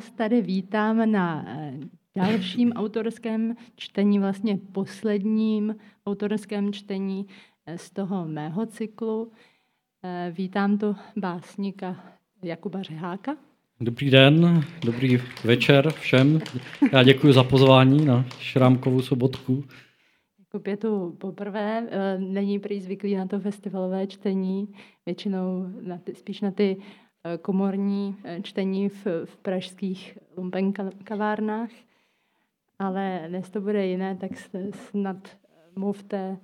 vás tady vítám na eh, dalším autorském čtení, vlastně posledním autorském čtení eh, z toho mého cyklu. Eh, vítám tu básníka Jakuba Řeháka. Dobrý den, dobrý večer všem. Já děkuji za pozvání na Šrámkovou sobotku. Jakub je tu poprvé, není prý zvyklý na to festivalové čtení, většinou na ty, spíš na ty komorní eh, čtení v, v pražských lumpen kavárnách, ale dnes to bude jiné, tak snad mluvte,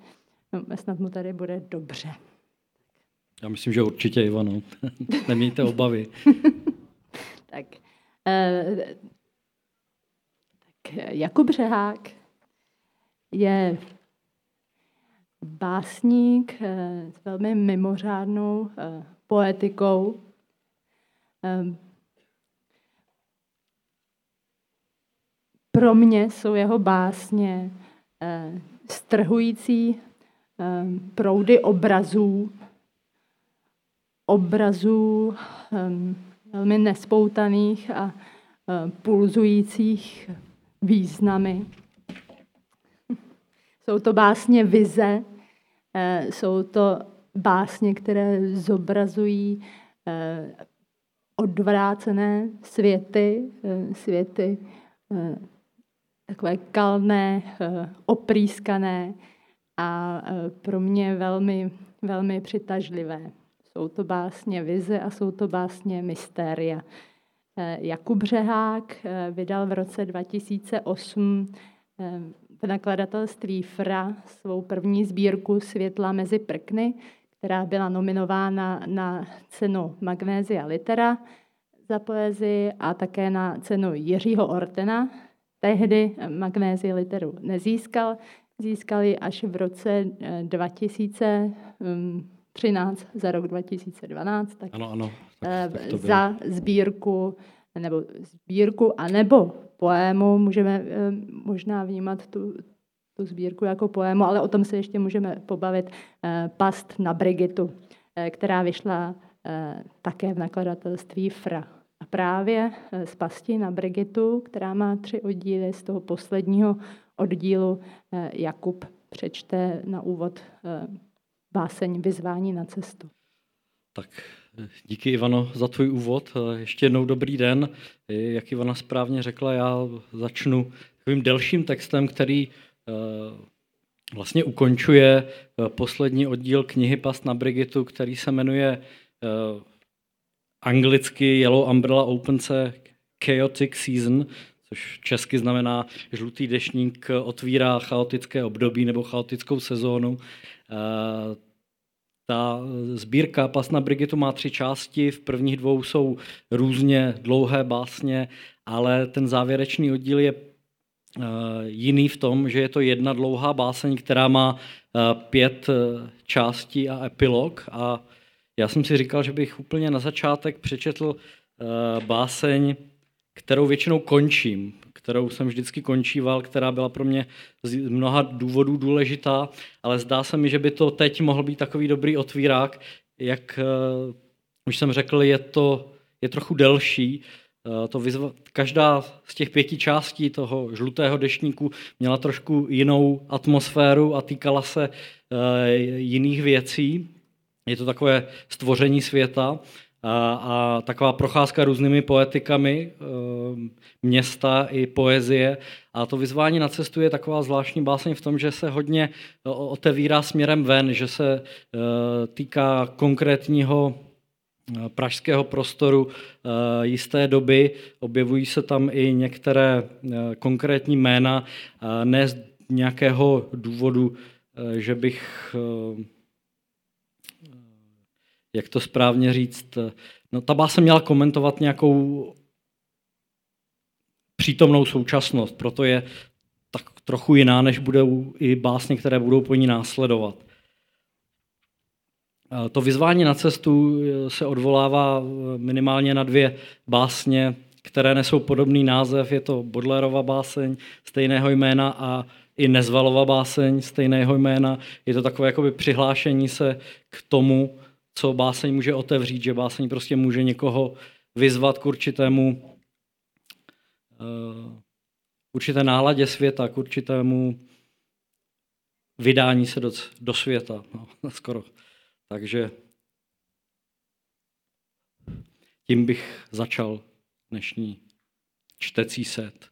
no, snad mu tady bude dobře. Já myslím, že určitě, Ivano. Nemějte obavy. tak, eh, tak Jakub Řehák je básník eh, s velmi mimořádnou eh, poetikou, pro mě jsou jeho básně eh, strhující ehm, proudy obrazů, obrazů ehm, velmi nespoutaných a eh, pulzujících významy. Jsou to básně vize, eh, jsou to básně, které zobrazují odvrácené světy, eh, světy eh, takové kalné, eh, oprýskané a pro mě velmi, velmi přitažlivé. Jsou to básně vize a jsou to básně mystéria. Jakub Břehák vydal v roce 2008 v nakladatelství FRA svou první sbírku Světla mezi prkny, která byla nominována na cenu Magnézia Litera za poezii a také na cenu Jiřího Ortena. Tehdy Magnézii Literu nezískal, získal ji až v roce 2013, eh, za rok 2012. Tak ano, ano. Tak, eh, tak to za sbírku nebo sbírku a nebo poému můžeme eh, možná vnímat tu, tu sbírku jako poému, ale o tom se ještě můžeme pobavit. Eh, Past na Brigitu, eh, která vyšla eh, také v nakladatelství Fra. A právě z Pasti na Brigitu, která má tři oddíly, z toho posledního oddílu Jakub přečte na úvod báseň Vyzvání na cestu. Tak díky Ivano za tvůj úvod. Ještě jednou dobrý den. Jak Ivana správně řekla, já začnu takovým delším textem, který vlastně ukončuje eh, poslední oddíl knihy Past na Brigitu, který se jmenuje eh, anglicky Yellow Umbrella Opens a Chaotic Season, což česky znamená žlutý dešník otvírá chaotické období nebo chaotickou sezónu. Ta sbírka Pas na Brigitu má tři části, v prvních dvou jsou různě dlouhé básně, ale ten závěrečný oddíl je Eh, jiný v tom, že je to jedna dlouhá báseň, která má eh, pět eh, částí a epilog. A já jsem si říkal, že bych úplně na začátek přečetl báseň, kterou většinou končím, kterou jsem vždycky končíval, která byla pro mě z mnoha důvodů důležitá, ale zdá se mi, že by to teď mohl být takový dobrý otvírák, jak už jsem řekl, je to je trochu delší, Eh, to vyzva, každá z těch pěti částí toho žlutého deštníku měla trošku jinou atmosféru a týkala se uh, jiných věcí. Je to takové stvoření světa a, a taková procházka různými poetikami uh, města i poezie. A to vyzvání na cestu je taková zvláštní báseň v tom, že se hodně otevírá směrem ven, že se týká konkrétního pražského prostoru eh, jisté doby. Objevují se tam i některé eh, konkrétní jména, ne z nějakého důvodu, eh, že bych, jak to správně říct, no ta báse měla komentovat nějakou přítomnou současnost, proto je tak trochu jiná, než budou i básně, které budou po ní následovat. To vyzvání na cestu eh, se odvolává eh, minimálně na dvě básně, které nesou podobný název. Je to Bodlerova báseň stejného jména a i Nezvalova báseň stejného jména. Je to takové jakoby přihlášení se k tomu, co báseň může otevřít, že báseň prostě může někoho vyzvat k určitému určité náladě světa, k určitému vydání se do, do světa. No, skoro. Takže tím bych začal dnešní čtecí set.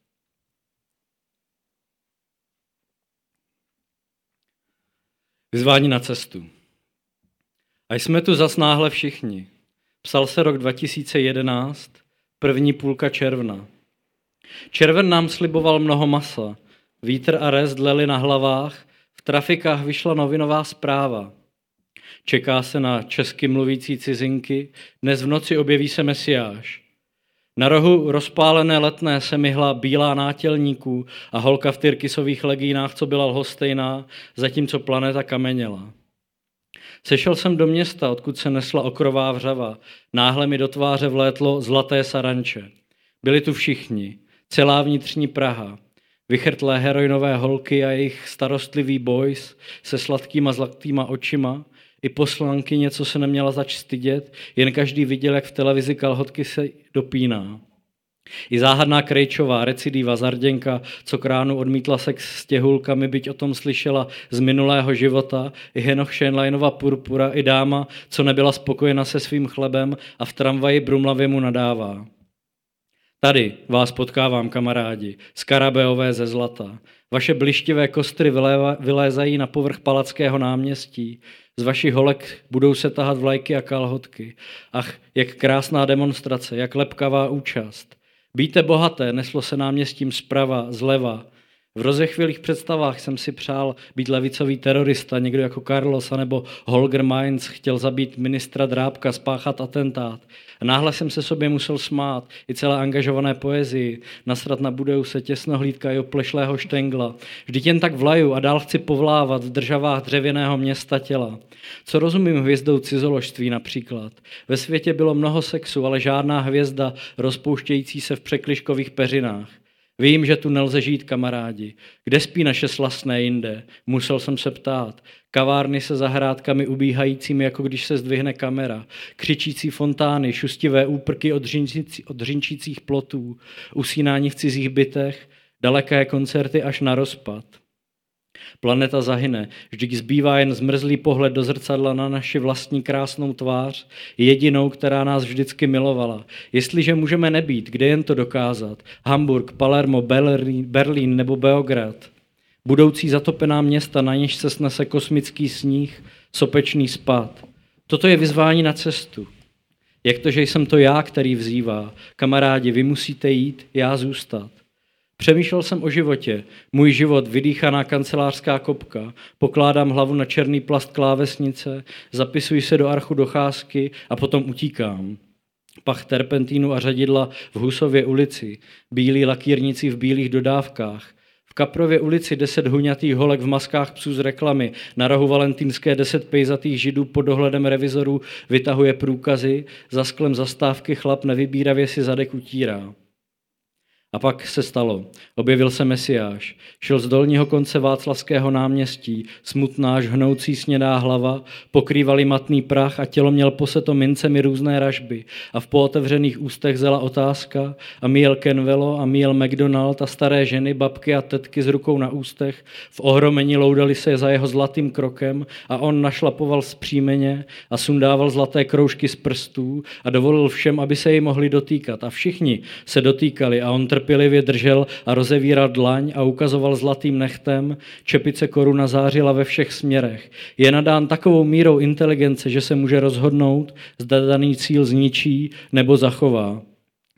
Vyzvání na cestu. A jsme tu zas náhle všichni. Psal se rok 2011, první půlka června. Červen nám sliboval mnoho masa. Vítr a rez dleli na hlavách, v trafikách vyšla novinová zpráva. Čeká se na česky mluvící cizinky, dnes v noci objeví se Mesiáš. Na rohu rozpálené letné se myhla bílá nátělníků a holka v tyrkisových legínách, co byla lhostejná, zatímco planeta kameněla. Sešel jsem do města, odkud se nesla okrová vřava. Náhle mi do tváře vlétlo zlaté saranče. Byli tu všichni, celá vnitřní Praha, vychrtlé heroinové holky a jejich starostlivý boys se sladkýma zlatýma očima, i poslanky něco se neměla zač stydět, jen každý viděl, jak v televizi kalhotky se dopíná. I záhadná Krejčová, recidiva Zarděnka, co kránu odmítla sex s těhulkami, byť o tom slyšela z minulého života, i Henoch Schenleinova purpura, i dáma, co nebyla spokojena se svým chlebem a v tramvaji brumlavě mu nadává. Tady vás potkávám, kamarádi, skarabeové ze zlata. Vaše blištivé kostry vylézají na povrch Palackého náměstí. Z vašich holek budou se tahat vlajky a kalhotky. Ach, jak krásná demonstrace, jak lepkavá účast. Bíte bohaté, neslo se náměstím zprava, zleva. V rozechvělých představách jsem si přál být levicový terorista, někdo jako Carlos nebo Holger Mainz chtěl zabít ministra Drábka, spáchat atentát. A náhle jsem se sobě musel smát, i celé angažované poezii, nasrat na budeu se těsnohlídka i oplešlého štengla. Vždyť jen tak vlaju a dál chci povlávat v državách dřevěného města těla. Co rozumím hvězdou cizoložství například? Ve světě bylo mnoho sexu, ale žádná hvězda rozpouštějící se v překliškových peřinách. Vím, že tu nelze žít, kamarádi. Kde spí naše slasné jinde? Musel jsem se ptát. Kavárny se zahrádkami ubíhajícími, jako když se zdvihne kamera. Křičící fontány, šustivé úprky od, řinčící, od řinčících plotů, usínání v cizích bytech, daleké koncerty až na rozpad. Planeta zahyne, vždyť zbývá jen zmrzlý pohled do zrcadla na naši vlastní krásnou tvář, jedinou, která nás vždycky milovala. Jestliže můžeme nebýt, kde jen to dokázat? Hamburg, Palermo, Berlín, nebo Beograd. Budoucí zatopená města, na něž se snese kosmický sníh, sopečný spad. Toto je vyzvání na cestu. Jak to, že jsem to já, který vzývá? Kamarádi, vy musíte jít, já zůstat. Přemýšlel jsem o životě. Můj život, vydýchaná kancelářská kopka. Pokládám hlavu na černý plast klávesnice, zapisuji se do archu docházky a potom utíkám. Pach terpentínu a řadidla v Husově ulici, bílí lakírníci v bílých dodávkách, v Kaprově ulici deset huňatých holek v maskách psů z reklamy, na rohu valentínské deset pejzatých židů pod dohledem revizorů vytahuje průkazy, za sklem zastávky chlap nevybíravě si zadek utírá. A pak se stalo. Objevil se Mesiáš. Šel z dolního konce Václavského náměstí, smutná, hnoucí snědá hlava, pokrývali matný prach a tělo měl poseto mincemi různé ražby. A v pootevřených ústech zela otázka a míjel Kenvelo a míjel McDonald a staré ženy, babky a tetky s rukou na ústech. V ohromení loudali se za jeho zlatým krokem a on našlapoval zpřímeně a sundával zlaté kroužky z prstů a dovolil všem, aby se jej mohli dotýkat. A všichni se dotýkali a on trpěl trpělivě držel a rozevíral dlaň a ukazoval zlatým nechtem, čepice koruna zářila ve všech směrech. Je nadán takovou mírou inteligence, že se může rozhodnout, zda daný cíl zničí nebo zachová.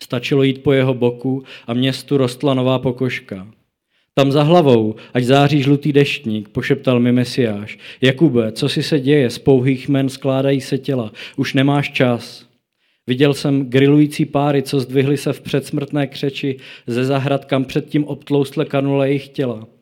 Stačilo jít po jeho boku a městu rostla nová pokožka. Tam za hlavou, ať září žlutý deštník, pošeptal mi Mesiáš. Jakube, co si se děje, z pouhých men skládají se těla, už nemáš čas. Viděl jsem grilující páry, co zdvihly se v předsmrtné křeči ze zahrad, kam předtím obtloustle kanule jejich těla.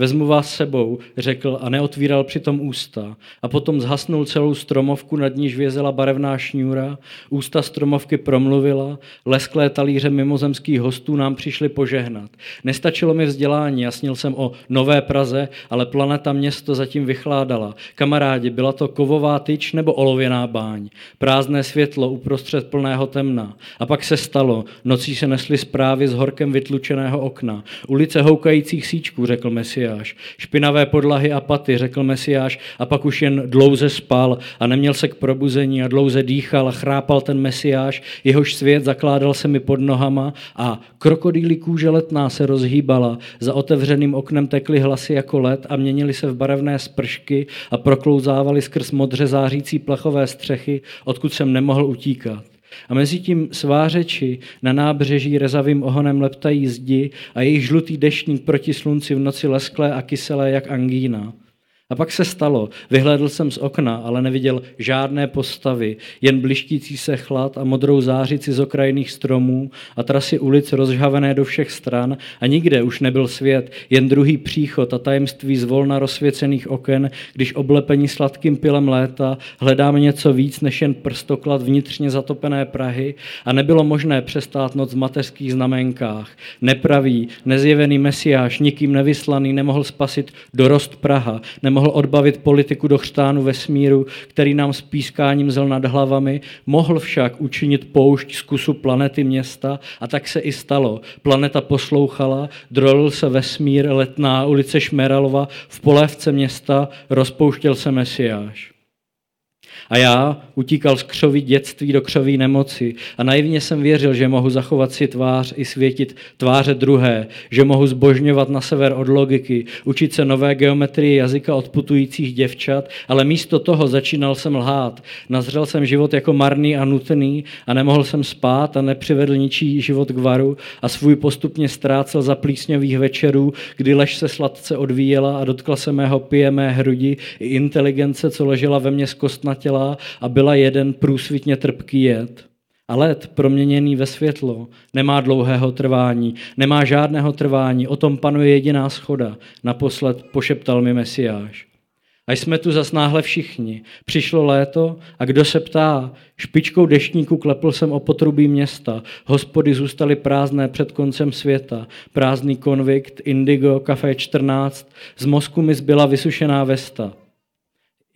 Vezmu vás sebou, řekl a neotvíral přitom ústa. A potom zhasnul celou stromovku, nad níž vězela barevná šňůra, ústa stromovky promluvila, lesklé talíře mimozemských hostů nám přišli požehnat. Nestačilo mi vzdělání, jasnil jsem o Nové Praze, ale planeta město zatím vychládala. Kamarádi, byla to kovová tyč nebo olověná báň. Prázdné světlo uprostřed plného temna. A pak se stalo, nocí se nesly zprávy z horkem vytlučeného okna. Ulice houkajících síčků, řekl Mesias. Mesiáš. Špinavé podlahy a paty, řekl Mesiáš, a pak už jen dlouze spal a neměl se k probuzení a dlouze dýchal a chrápal ten Mesiáš, jehož svět zakládal se mi pod nohama a krokodýlí kůže letná se rozhýbala, za otevřeným oknem tekly hlasy jako led a měnily se v barevné spršky a proklouzávaly skrz modře zářící plachové střechy, odkud jsem nemohl utíkat. A mezi tím svářeči na nábřeží rezavým ohonem leptají zdi a jejich žlutý deštník proti slunci v noci lesklé a kyselé jak angína. A pak se stalo, vyhlédl jsem z okna, ale neviděl žádné postavy, jen blištící se chlad a modrou zářici z okrajných stromů a trasy ulic rozžhavené do všech stran a nikde už nebyl svět, jen druhý příchod a tajemství z volna rozsvěcených oken, když oblepení sladkým pilem léta hledáme něco víc než jen prstoklad vnitřně zatopené Prahy a nebylo možné přestát noc v mateřských znamenkách. Nepravý, nezjevený mesiáš, nikým nevyslaný, nemohl spasit dorost Praha, nemohl mohl odbavit politiku do chřtánu vesmíru, který nám s pískáním zel nad hlavami, mohl však učinit poušť z kusu planety města a tak se i stalo. Planeta poslouchala, drolil se vesmír, letná ulice Šmeralova, v polévce města rozpouštěl se Mesiáš. A já utíkal z křoví dětství do křoví nemoci a naivně jsem věřil, že mohu zachovat si tvář i světit tváře druhé, že mohu zbožňovat na sever od logiky, učit se nové geometrie jazyka od putujících děvčat, ale místo toho začínal jsem lhát. Nazřel jsem život jako marný a nutný a nemohl jsem spát a nepřivedl ničí život k varu a svůj postupně ztrácel za plísňových večerů, kdy lež se sladce odvíjela a dotkla se mého pijemé hrudi i inteligence, co ležela ve mně zkostnatěla těla a byla jeden průsvitně trpký jed. A led, proměněný ve světlo, nemá dlouhého trvání, nemá žádného trvání, o tom panuje jediná schoda, naposled pošeptal mi Mesiáš. A jsme tu zas náhle všichni. Přišlo léto a kdo se ptá, špičkou deštníku klepl jsem o potrubí města. Hospody zůstaly prázdné před koncem světa. Prázdný konvikt, indigo, kafe 14. Z mozku mi zbyla vysušená vesta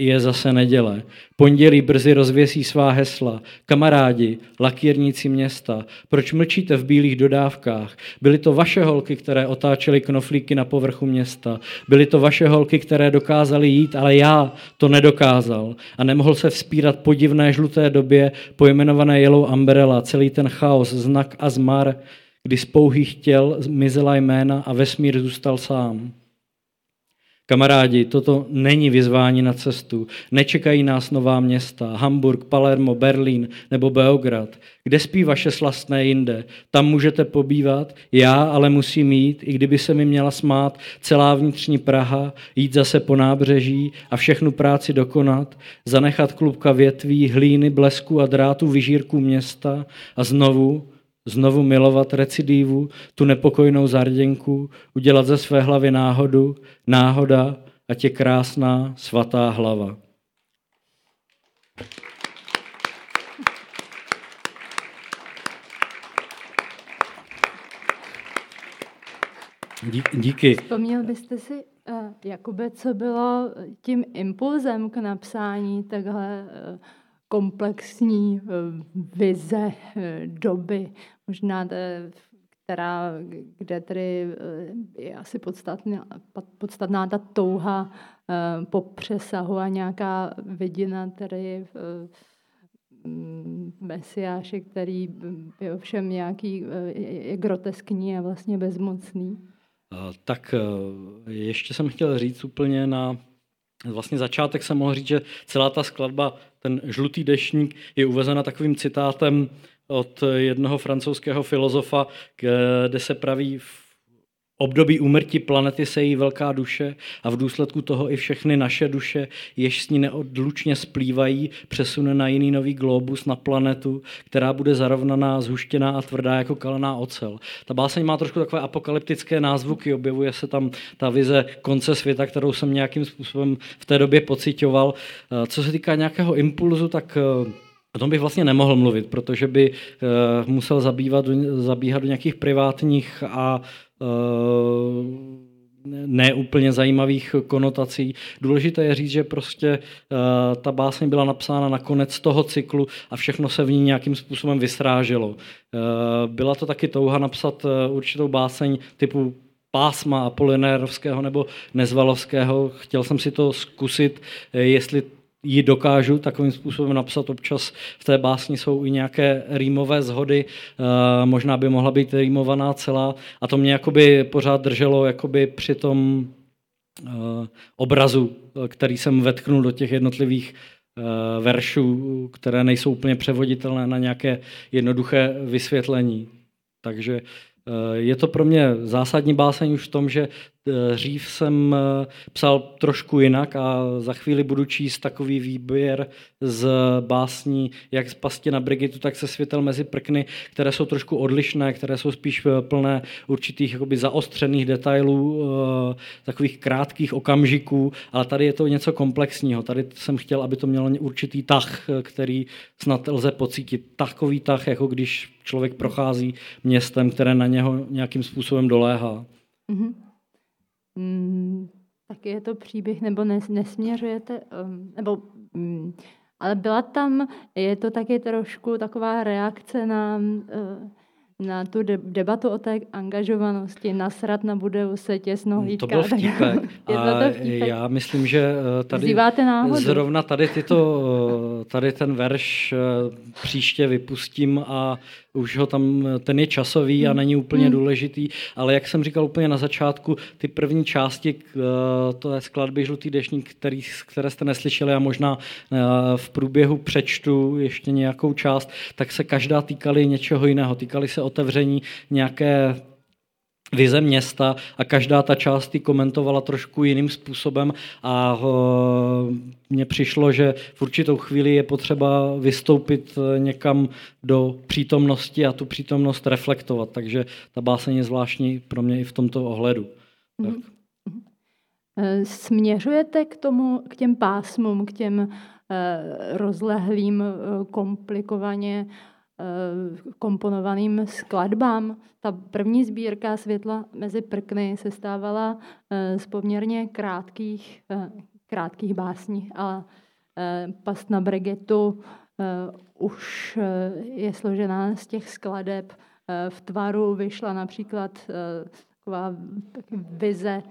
je zase neděle. Pondělí brzy rozvěsí svá hesla. Kamarádi, lakírníci města, proč mlčíte v bílých dodávkách? Byly to vaše holky, které otáčely knoflíky na povrchu města. Byly to vaše holky, které dokázaly jít, ale já to nedokázal. A nemohl se vzpírat po divné žluté době pojmenované Yellow Umbrella, celý ten chaos, znak a zmar, kdy z pouhých těl mizela jména a vesmír zůstal sám. Kamarádi, toto není vyzvání na cestu. Nečekají nás nová města, Hamburg, Palermo, Berlín nebo Beograd. Kde spí vaše slastné jinde? Tam můžete pobývat, já ale musím jít, i kdyby se mi měla smát celá vnitřní Praha, jít zase po nábřeží a všechnu práci dokonat, zanechat klubka větví, hlíny, blesku a drátu vyžírku města a znovu, znovu milovat recidivu, tu nepokojnou zarděnku, udělat ze své hlavy náhodu, náhoda a tě krásná svatá hlava. Díky. Vzpomněl byste si, uh, Jakube, co bylo tím impulzem k napsání takhle uh, komplexní uh, vize doby? možná která, kde tedy eh, je asi podstatná, podstatná ta touha eh, po přesahu a nějaká vidina tedy eh, mm, Mesiáše, který je ovšem nějaký, je groteskní a vlastně bezmocný. Tak ještě jsem chtěl říct úplně na vlastně začátek jsem mohl říct, že celá ta skladba, ten žlutý dešník je uvezena takovým citátem od jednoho francouzského filozofa, kde se praví období úmrtí planety se jí velká duše a v důsledku toho i všechny naše duše, jež s ní neodlučně splývají, přesune na jiný nový globus, na planetu, která bude zarovnaná, zhuštěná a tvrdá jako kalená ocel. Ta báseň má trošku takové apokalyptické názvuky, objevuje se tam ta vize konce světa, kterou jsem nějakým způsobem v té době pocitoval. Co se týká nějakého impulzu, tak O tom bych vlastně nemohl mluvit, protože by uh, musel zabývat, zabíhat do nějakých privátních a neúplně zajímavých konotací. Důležité je říct, že prostě uh, ta báseň byla napsána na konec toho cyklu a všechno se v ní nějakým způsobem vysráželo. Uh, byla to taky touha napsat určitou báseň typu pásma Apolinérovského nebo Nezvalovského. Chtěl jsem si to zkusit, jestli ji dokážu takovým způsobem napsat. Občas v té básni jsou i nějaké rýmové zhody, eh, možná by mohla být rýmovaná celá a to mě jakoby pořád drželo jakoby při tom eh, obrazu, který jsem vetknul do těch jednotlivých eh, veršů, které nejsou úplně převoditelné na nějaké jednoduché vysvětlení. Takže je to pro mě zásadní báseň už v tom, že dřív jsem eh, psal trošku jinak a za chvíli budu číst takový výběr z básní jak z pasti na Brigitu, tak se světel mezi prkny, které jsou trošku odlišné, které jsou spíš eh, plné určitých jakoby zaostřených detailů, takových krátkých okamžiků, ale tady je to něco komplexního. Tady jsem chtěl, aby to mělo určitý tah, který snad lze pocítit. Takový tah, jako když člověk prochází městem, které na něho nějakým způsobem doléhá. Mm-hmm. Mm, taky je to příběh, nebo nes, nesměřujete, um, nebo, um, ale byla tam, je to taky trošku taková reakce na, uh, na tu debatu o té angažovanosti, nasrat na budeu se těsno hlídka. To byl vtipek. je to, vtipek. Já myslím, že eh, tady náhodu. zrovna tady, tyto, eh, tady ten verš příště vypustím a už ho tam, ten je časový a hmm. není úplně hmm. důležitý, ale jak jsem říkal úplně na začátku, ty první části uh, to je skladby Žlutý dešník, který, které jste neslyšeli a možná uh, v průběhu přečtu ještě nějakou část, tak se každá týkaly něčeho jiného. Týkaly se otevření nějaké vize města a každá ta část ji komentovala trošku jiným způsobem a mně přišlo, že v určitou chvíli je potřeba vystoupit e, někam do přítomnosti a tu přítomnost reflektovat. Takže ta báseň je zvláštní pro mě i v tomto ohledu. Mm-hmm. Tak. E, směřujete k tomu, k těm pásmům, k těm rozlehlým, komplikovaně Eh, komponovaným skladbám. Ta první sbírka Světla mezi prkny se stávala eh, z poměrně krátkých, eh, krátkých básní, ale Past na Bregetu už je složená z těch skladeb. V tvaru vyšla například taková vize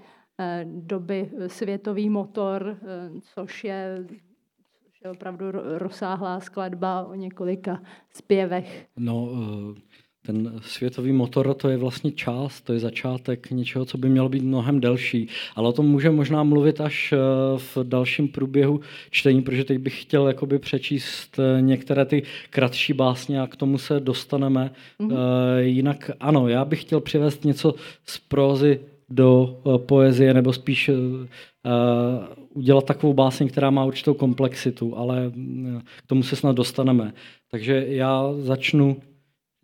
doby světový motor, což je je opravdu rozsáhlá skladba o několika zpěvech. No, eh, ten světový motor to je vlastně část, to je začátek něčeho, co by mělo být mnohem delší. Ale o tom můžeme možná mluvit až eh, v dalším průběhu čtení, protože teď bych chtěl jakoby přečíst eh, některé ty kratší básně a k tomu se dostaneme. Mm-hmm. Jinak ano, já bych chtěl přivést něco z prózy do poezie, nebo spíš udělat takovou báseň, která má určitou komplexitu, ale mm, k tomu se snad dostaneme. Takže já začnu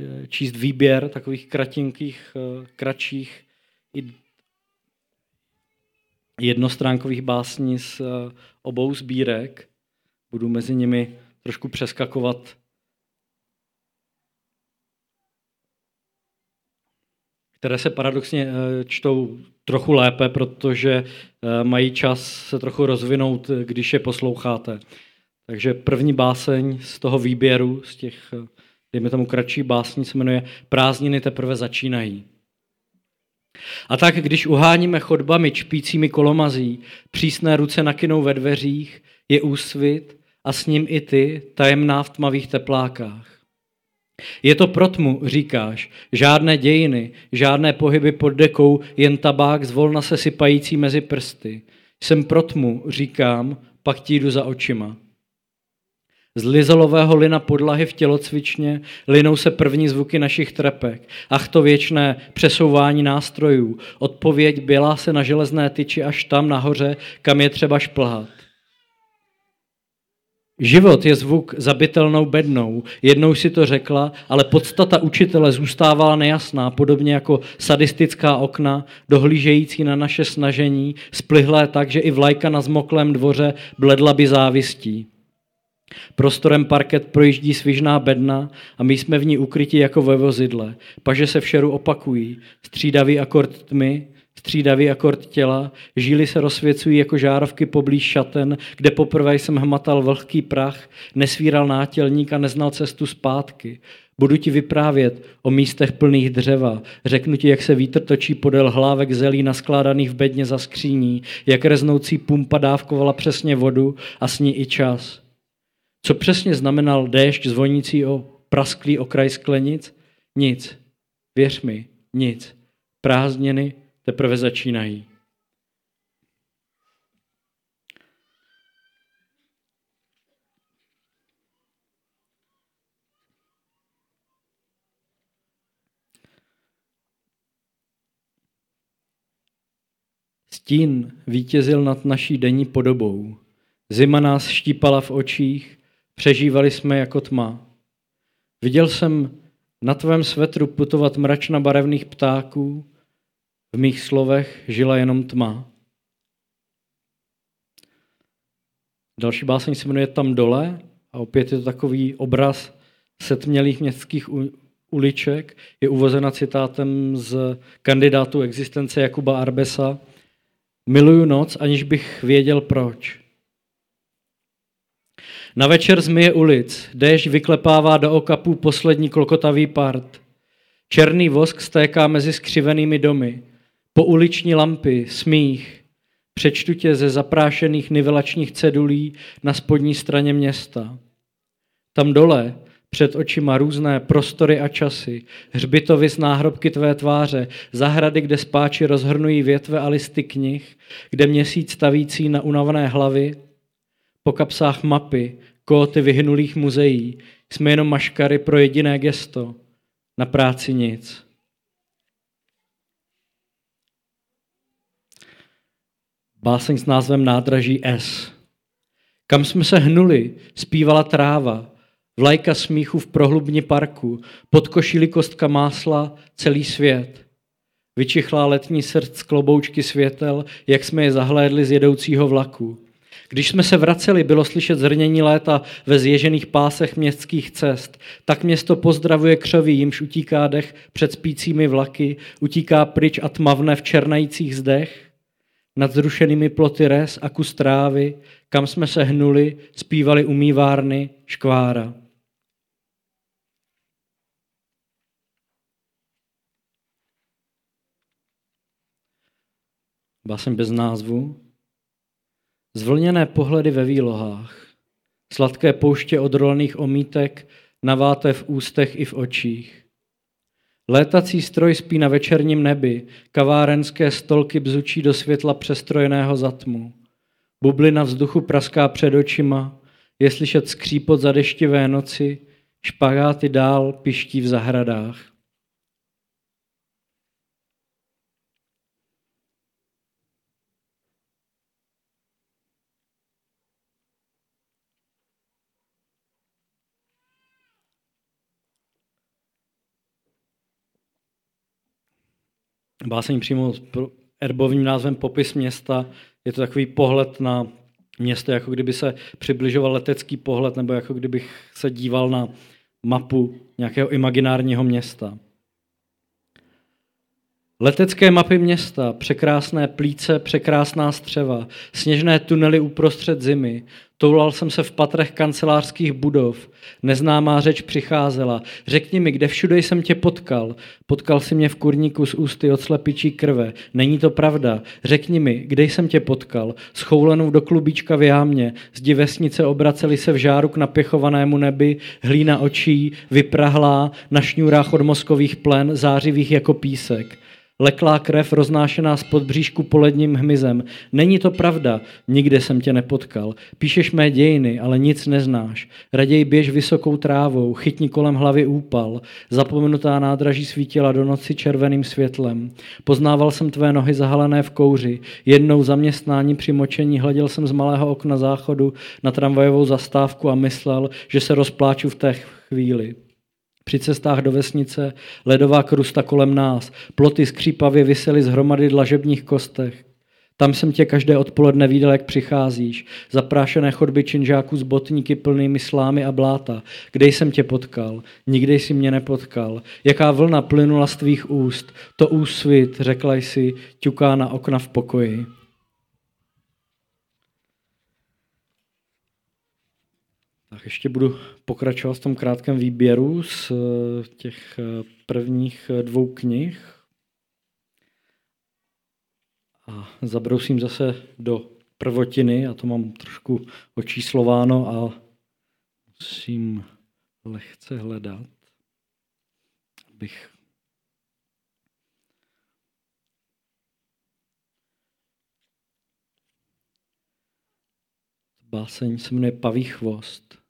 eh, číst výběr takových kratinkých, eh, kratších i jednostránkových básní z eh, obou sbírek. Budu mezi nimi trošku přeskakovat které se paradoxně čtou trochu lépe, protože eh, mají čas se trochu rozvinout, když je posloucháte. Takže první báseň z toho výběru, z těch, eh, dejme tomu kratší básní, se jmenuje Prázdniny teprve začínají. A tak, když uháníme chodbami čpícími kolomazí, přísné ruce nakynou ve dveřích, je úsvit a s ním i ty, tajemná v tmavých teplákách. Je to protmu, říkáš, žádné dějiny, žádné pohyby pod dekou, jen tabák zvolna se sypající mezi prsty. Jsem protmu, říkám, pak ti jdu za očima. Z lizolového lina podlahy v tělocvičně linou se první zvuky našich trepek. Ach to věčné přesouvání nástrojů. Odpověď bělá se na železné tyči až tam nahoře, kam je třeba šplhat. Život je zvuk zabitelnou bednou. Jednou si to řekla, ale podstata učitele zůstávala nejasná, podobně jako sadistická okna, dohlížející na naše snažení, splihlé tak, že i vlajka na zmoklém dvoře bledla by závistí. Prostorem parket projíždí svižná bedna a my jsme v ní ukryti jako ve vozidle. Paže se v šeru opakují. Střídavý akord tmy, střídavý akord těla, žíly se rozsvěcují jako žárovky poblíž šaten, kde poprvé jsem hmatal vlhký prach, nesvíral nátělník a neznal cestu zpátky. Budu ti vyprávět o místech plných dřeva, řeknu ti, jak se vítr točí podél hlávek zelí naskládaných v bedně za skříní, jak reznoucí pumpa dávkovala přesně vodu a s ní i čas. Co přesně znamenal déšť zvonící o prasklý okraj sklenic? Nic. Věř mi, nic. Prázdniny teprve začínají. Stín vítězil nad naší denní podobou. Zima nás štípala v očích, přežívali jsme jako tma. Viděl jsem na tvém svetru putovat mračna barevných ptáků, v mých slovech žila jenom tma. Další báseň se jmenuje Tam dole a opět je to takový obraz setmělých městských uliček. Je uvozena citátem z kandidátu existence Jakuba Arbesa. Miluju noc, aniž bych věděl proč. Na večer zmije ulic, déšť vyklepává do okapů poslední klokotavý part. Černý vosk stéká mezi skřivenými domy. Pouliční lampy, smích, přečtu tě ze zaprášených nivelačních cedulí na spodní straně města. Tam dole, před očima různé prostory a časy, hřbitovy z náhrobky tvé tváře, zahrady, kde spáči rozhrnují větve a listy knih, kde měsíc stavící na unavené hlavy, po kapsách mapy, kóty vyhnulých muzeí, jsme jenom maškary pro jediné gesto, na práci nic. Báseň s názvem Nádraží S. Kam jsme se hnuli, zpívala tráva, vlajka smíchu v prohlubni parku, podkošili kostka másla celý svět. Vyčichlá letní srdc kloboučky světel, jak jsme je zahlédli z jedoucího vlaku. Když jsme se vraceli, bylo slyšet zrnění léta ve zježených pásech městských cest. Tak město pozdravuje křoví, jimž utíká dech před spícími vlaky, utíká pryč a tmavne v černajících zdech nad zrušenými ploty res a kus trávy, kam jsme se hnuli, zpívali umývárny, škvára. Básem bez názvu. Zvlněné pohledy ve výlohách. Sladké pouště odrolených omítek, naváté v ústech i v očích. Létací stroj spí na večerním nebi, kavárenské stolky bzučí do světla přestrojeného zatmu. Bublina vzduchu praská před očima, je slyšet skřípot za deštivé noci, špagáty dál piští v zahradách. Báseň přímo s erbovým názvem Popis města. Je to takový pohled na město, jako kdyby se přibližoval letecký pohled, nebo jako kdybych se díval na mapu nějakého imaginárního města. Letecké mapy města, překrásné plíce, překrásná střeva, sněžné tunely uprostřed zimy. Toulal jsem se v patrech kancelářských budov. Neznámá řeč přicházela. Řekni mi, kde všude jsem tě potkal. Potkal si mě v kurníku z ústy od slepičí krve. Není to pravda. Řekni mi, kde jsem tě potkal. Schoulenou do klubíčka v jámě. Zdi vesnice obraceli se v žáru k napěchovanému nebi. Hlína očí, vyprahlá, na šňůrách od mozkových plen, zářivých jako písek. Leklá krev roznášená z podbříšku poledním hmyzem. Není to pravda, nikde jsem tě nepotkal. Píšeš mé dějiny, ale nic neznáš. Raději běž vysokou trávou, chytni kolem hlavy úpal. Zapomenutá nádraží svítila do noci červeným světlem. Poznával jsem tvé nohy zahalené v kouři. Jednou zaměstnání při močení hleděl jsem z malého okna záchodu na tramvajovou zastávku a myslel, že se rozpláču v té chvíli. Při cestách do vesnice ledová krusta kolem nás, ploty skřípavě visely z hromady dlažebních kostech. Tam jsem tě každé odpoledne viděl, jak přicházíš. Zaprášené chodby činžáků s botníky plnými slámy a bláta. Kde jsem tě potkal? Nikdy jsi mě nepotkal. Jaká vlna plynula z tvých úst? To úsvit, řekla jsi, ťuká na okna v pokoji. Tak ještě budu pokračovat v tom krátkém výběru z eh, těch eh, prvních eh, dvou knih. A zabrousím zase do prvotiny, a to mám trošku očíslováno a musím lehce hledat, abych Báseň se jmenuje Pavý chvost.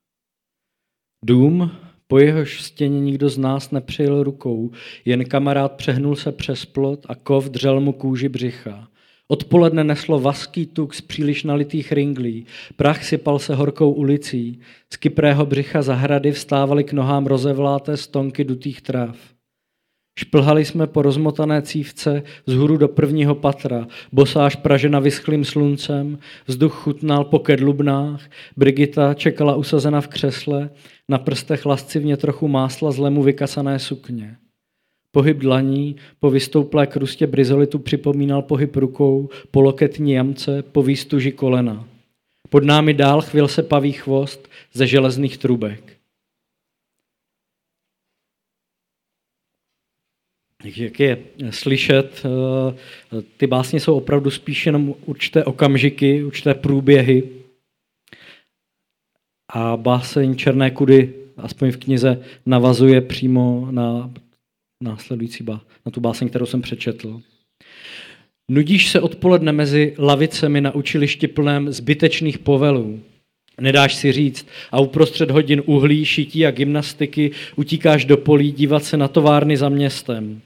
Dům, po jehož stěně nikdo z nás nepřijel rukou, jen kamarád přehnul se přes plot a kov dřel mu kůži břicha. Odpoledne neslo vaský tuk z příliš nalitých ringlí, prach sypal se horkou ulicí, z kyprého břicha zahrady vstávaly k nohám rozevláté stonky dutých tráv. Šplhali jsme po rozmotané cívce vzhůru do prvního patra, bosáž pražena vyschlým sluncem, vzduch chutnal po kedlubnách, Brigita čekala usazena v křesle, na prstech lascivně trochu másla z lemu vykasané sukně. Pohyb dlaní po vystouplé krustě brizolitu připomínal pohyb rukou po loketní jamce po výstuži kolena. Pod námi dál chvěl se pavý chvost ze železných trubek. Jak je slyšet, eh, ty básně jsou opravdu spíš jenom určité okamžiky, určité průběhy. A báseň Černé kudy, aspoň v knize, navazuje přímo na následující bá, na tu báseň, kterou jsem přečetl. Nudíš se odpoledne mezi lavicemi na učilišti plném zbytečných povelů. Nedáš si říct a uprostřed hodin uhlí, šití a gymnastiky utíkáš do polí dívat se na továrny za městem.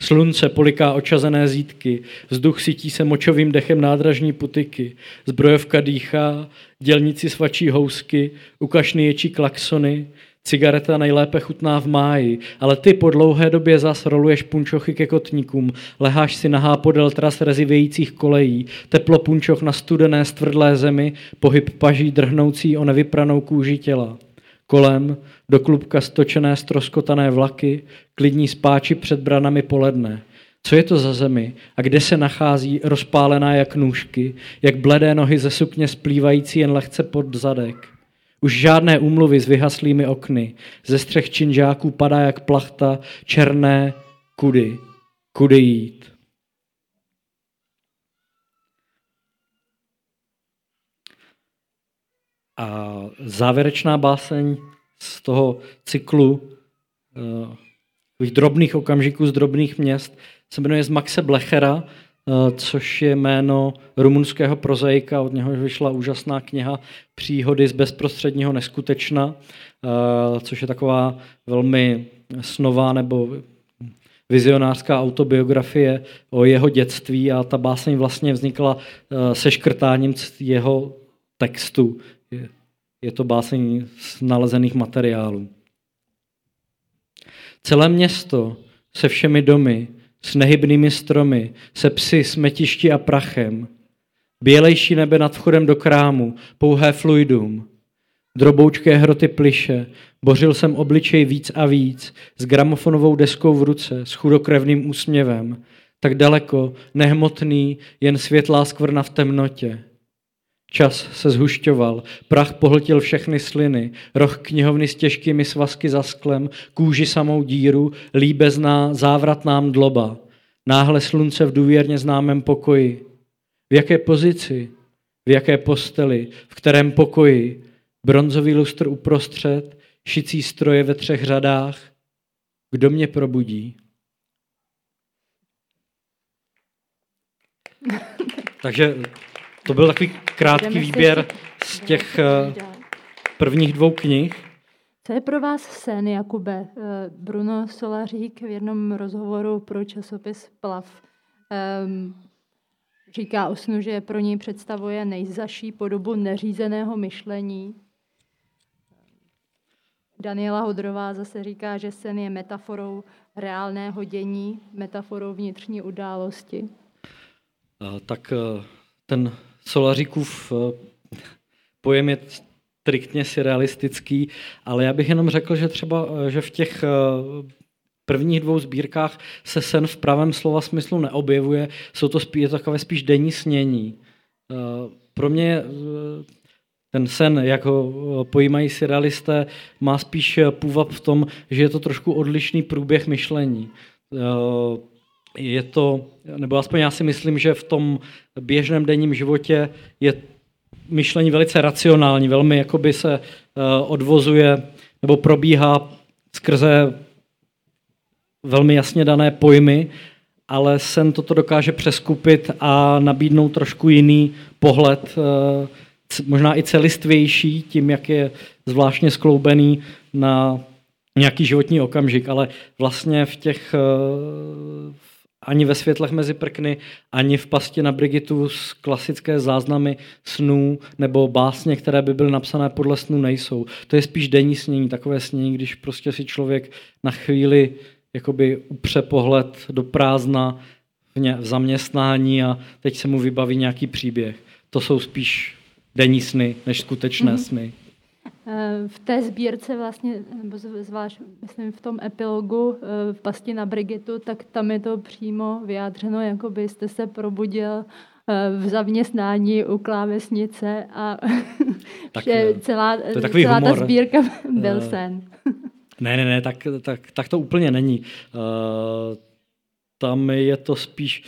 Slunce poliká očazené zítky, vzduch sytí se močovým dechem nádražní putiky, zbrojovka dýchá, dělníci svačí housky, ukašny ječí klaxony, cigareta nejlépe chutná v máji, ale ty po dlouhé době zas roluješ punčochy ke kotníkům, leháš si nahá podél tras rezivějících kolejí, teplo punčoch na studené stvrdlé zemi, pohyb paží drhnoucí o nevypranou kůži těla. Kolem do klubka stočené stroskotané vlaky, klidní spáči před branami poledne. Co je to za zemi a kde se nachází rozpálená jak nůžky, jak bledé nohy ze sukně splývající jen lehce pod zadek. Už žádné úmluvy s vyhaslými okny. Ze střech činžáků padá jak plachta černé kudy. Kudy jít. A závěrečná báseň z toho cyklu uh, drobných okamžiků z drobných měst se jmenuje z Maxe Blechera, uh, což je jméno rumunského prozaika, od něho vyšla úžasná kniha Příhody z bezprostředního neskutečna, uh, což je taková velmi snová nebo vizionářská autobiografie o jeho dětství a ta báseň vlastně vznikla se škrtáním jeho textu. Je to báseň z nalezených materiálů. Celé město se všemi domy, s nehybnými stromy, se psy, smetišti a prachem, bělejší nebe nad vchodem do krámu, pouhé fluidum, droboučké hroty pliše, bořil jsem obličej víc a víc, s gramofonovou deskou v ruce, s chudokrevným úsměvem, tak daleko, nehmotný, jen světlá skvrna v temnotě. Čas se zhušťoval, prach pohltil všechny sliny, roh knihovny s těžkými svazky za sklem, kůži samou díru, líbezná, závratná mdloba. Náhle slunce v důvěrně známém pokoji. V jaké pozici? V jaké posteli? V kterém pokoji? Bronzový lustr uprostřed, šicí stroje ve třech řadách. Kdo mě probudí? Takže to byl takový krátký výběr z těch eh, prvních dvou knih. Co je pro vás sen, Jakube? Eh, Bruno Solařík v jednom rozhovoru pro časopis Plav um, říká o snu, že pro něj představuje nejzaší podobu neřízeného myšlení. Daniela Hodrová zase říká, že sen je metaforou reálného dění, metaforou vnitřní události. Tak eh, ten Solaříkův eh, pojem je striktně surrealistický, ale já bych jenom řekl, že třeba eh, že v těch prvních dvou sbírkách se sen v pravém slova smyslu neobjevuje, jsou to spíš, je to takové spíš denní snění. Pro mě ten sen, jak ho pojímají surrealisté, má spíš půvab v tom, že je to trošku odlišný průběh myšlení. Je to, nebo aspoň já si myslím, že v tom běžném denním životě je myšlení velice racionální, velmi jakoby se eh, odvozuje nebo probíhá skrze velmi jasně dané pojmy, ale sen toto dokáže přeskupit a nabídnout trošku jiný pohled, eh, možná i celistvější, tím, jak je zvláštně skloubený na nějaký životní okamžik, ale vlastně v těch eh, ani ve světlech mezi prkny, ani v pasti na Brigitu z klasické záznamy snů nebo básně, které by byly napsané podle snů, nejsou. To je spíš denní snění, takové snění, když prostě si člověk na chvíli jakoby upře pohled do prázdna v, ně, v zaměstnání a teď se mu vybaví nějaký příběh. To jsou spíš denní sny, než skutečné mm-hmm. sny. V té sbírce vlastně, nebo zvlášť myslím v tom epilogu eh, v pasti na Brigitu, tak tam je to přímo vyjádřeno, jako byste se probudil eh, v zaměstnání u klávesnice a tak, celá, celá ta sbírka byl uh, sen. ne, ne, ne, tak, tak, tak to úplně není. Uh, tam je to spíš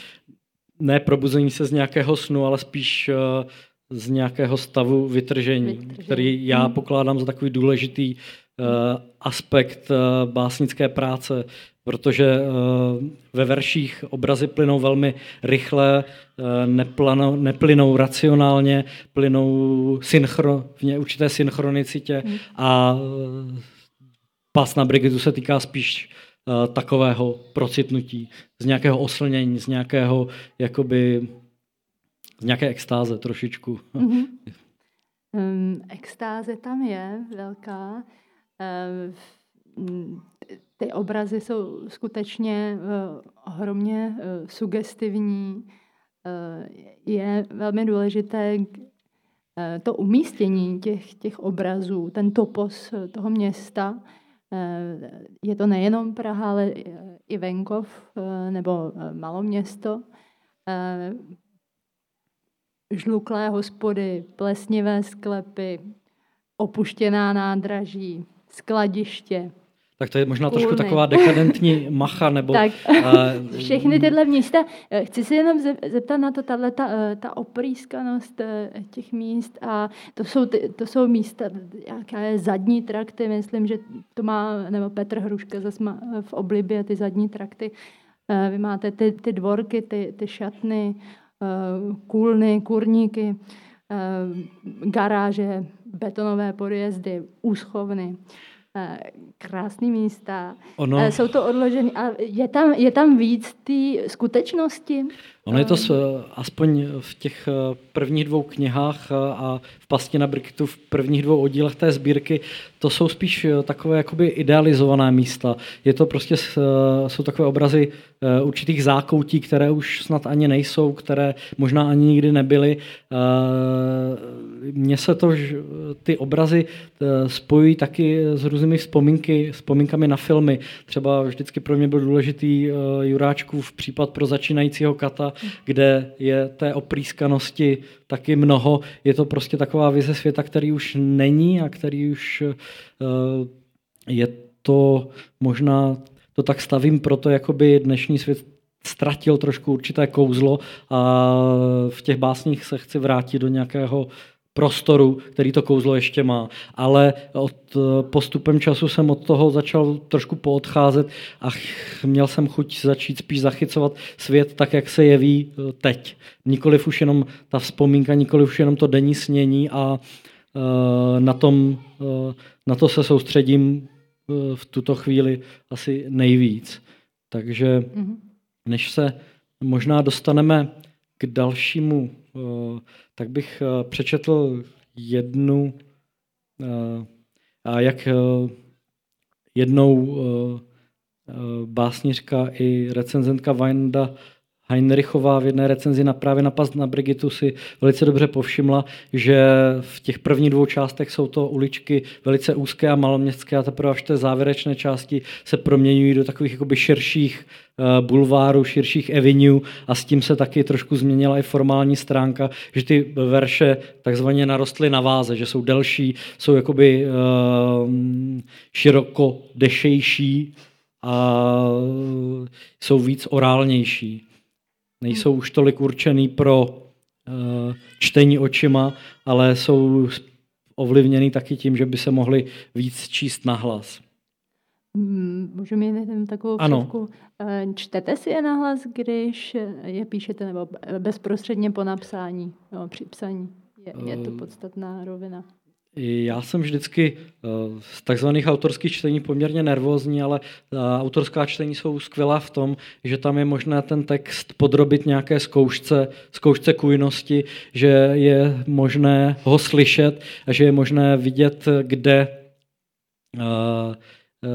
ne probuzení se z nějakého snu, ale spíš uh, z nějakého stavu vytržení, vytržení. který já hmm. pokládám za takový důležitý uh, aspekt uh, básnické práce, protože uh, ve verších obrazy plynou velmi rychle, neplano, neplynou racionálně, plynou synchro, v určité synchronicitě hmm. a pás na Brigitu se týká spíš takového procitnutí, z nějakého oslnění, z nějakého jakoby z nějaké extáze trošičku. Mm-hmm. Um, extáze tam je velká. Um, ty obrazy jsou skutečně uh, ohromně uh, sugestivní. Uh, je velmi důležité to umístění těch, těch obrazů, ten topos toho města. Je to nejenom Praha, ale i venkov nebo maloměsto žluklé hospody, plesnivé sklepy, opuštěná nádraží, skladiště. Tak to je možná Kulny. trošku taková dekadentní macha, nebo... tak, uh, všechny tyhle místa. Eh, chci se jenom zeptat na to, tato, ta, eh, ta oprýskanost těch míst a to jsou, ty, to jsou místa, jaké zadní trakty, myslím, že to má, nebo Petr Hruška zase má v oblibě ty zadní trakty. Vy máte ty, ty dvorky, ty, ty šatny, kůlny, kurníky, eh, garáže, betonové podjezdy, úschovny eh, krásné místa. Ono... Jsou to odložené. A je tam, je tam víc té skutečnosti? Ono je to aspoň v těch prvních dvou knihách a v Pasti na Brikitu v prvních dvou oddílech té sbírky, to jsou spíš takové jakoby idealizované místa. Je to prostě, jsou takové obrazy Eh, určitých zákoutí, které už snad ani nejsou, které možná ani nikdy nebyly. Eh, mně se to, ty obrazy eh, spojují taky s různými vzpomínky, vzpomínkami na filmy. Třeba vždycky pro mě byl důležitý Juráčkův případ pro začínajícího kata, kde je té oprýskanosti taky mnoho. Je to prostě taková vize světa, který už není a který už je to možná to tak stavím proto, jakoby dnešní svět ztratil trošku určité kouzlo a v těch básních se chci vrátit do nějakého prostoru, který to kouzlo ještě má. Ale od postupem času jsem od toho začal trošku poodcházet a měl jsem chuť začít spíš zachycovat svět tak, jak se jeví eh, teď. Nikoliv už jenom ta vzpomínka, nikoliv už jenom to denní snění a eh, na, tom, eh, na to se soustředím v tuto chvíli asi nejvíc. Takže mhm. než se možná dostaneme k dalšímu tak bych eh, přečetl jednu, eh, a jak eh, jednou básnířka i recenzentka Weinda Heinrichová v jedné recenzi na právě na Past na Brigitu si velice dobře povšimla, že v těch prvních dvou částech jsou to uličky velice úzké a maloměstské a teprve až v té závěrečné části se proměňují do takových jakoby širších eh, bulvárů, širších avenue a s tím se taky trošku změnila i formální stránka, že ty verše takzvaně narostly na váze, že jsou delší, jsou jakoby uh, široko dešejší a jsou víc orálnější nejsou už tolik určený pro uh, čtení očima, ale jsou ovlivněný taky tím, že by se mohli víc číst nahlas. Mm, můžu mít takovou ano. Eh, čtete si je nahlas, když je píšete, nebo bezprostředně po napsání, no, při psaní? Je, je to eh, podstatná rovina? Já jsem vždycky eh, z takzvaných autorských čtení poměrně nervózní, ale eh, autorská čtení jsou skvělá v tom, že tam je možné ten text podrobit nějaké zkoušce, zkoušce kujnosti, že je možné ho slyšet a že je možné vidět, kde Eh,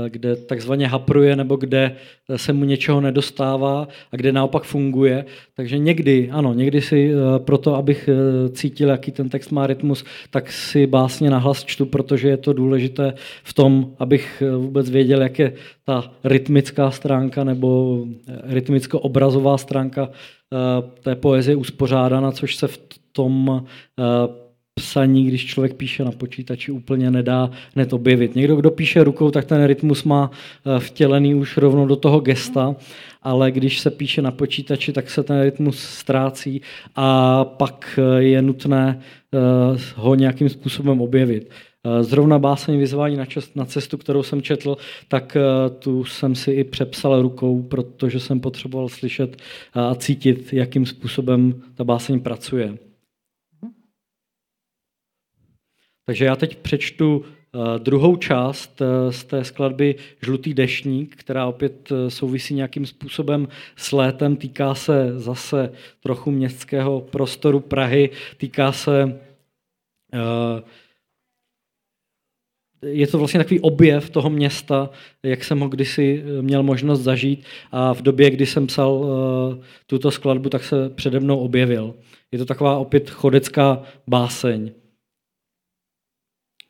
kde takzvaně hapruje nebo kde se mu něčeho nedostává a kde naopak funguje. Takže někdy, ano, někdy si eh, proto, abych eh, cítil, jaký ten text má rytmus, tak si básně nahlas čtu, protože je to důležité v tom, abych vůbec věděl, jak je ta rytmická stránka nebo rytmicko-obrazová stránka té poezie uspořádána, což se v tom psaní, když člověk píše na počítači, úplně nedá hned objevit. Někdo, kdo píše rukou, tak ten rytmus má eh, vtělený už rovnou do toho gesta, ale když se píše na počítači, tak se ten rytmus ztrácí a pak eh, je nutné eh, ho nějakým způsobem objevit. Zrovna báseň vyzvání na, na cestu, kterou jsem četl, tak tu jsem si i přepsal rukou, protože jsem potřeboval slyšet a cítit, jakým způsobem ta báseň pracuje. Takže já teď přečtu eh, druhou část eh, z té skladby Žlutý dešník, která opět eh, souvisí nějakým způsobem s létem, týká se zase trochu městského prostoru Prahy, týká se je to vlastně takový objev toho města, jak jsem ho kdysi měl možnost zažít. A v době, kdy jsem psal tuto skladbu, tak se přede mnou objevil. Je to taková opět chodecká báseň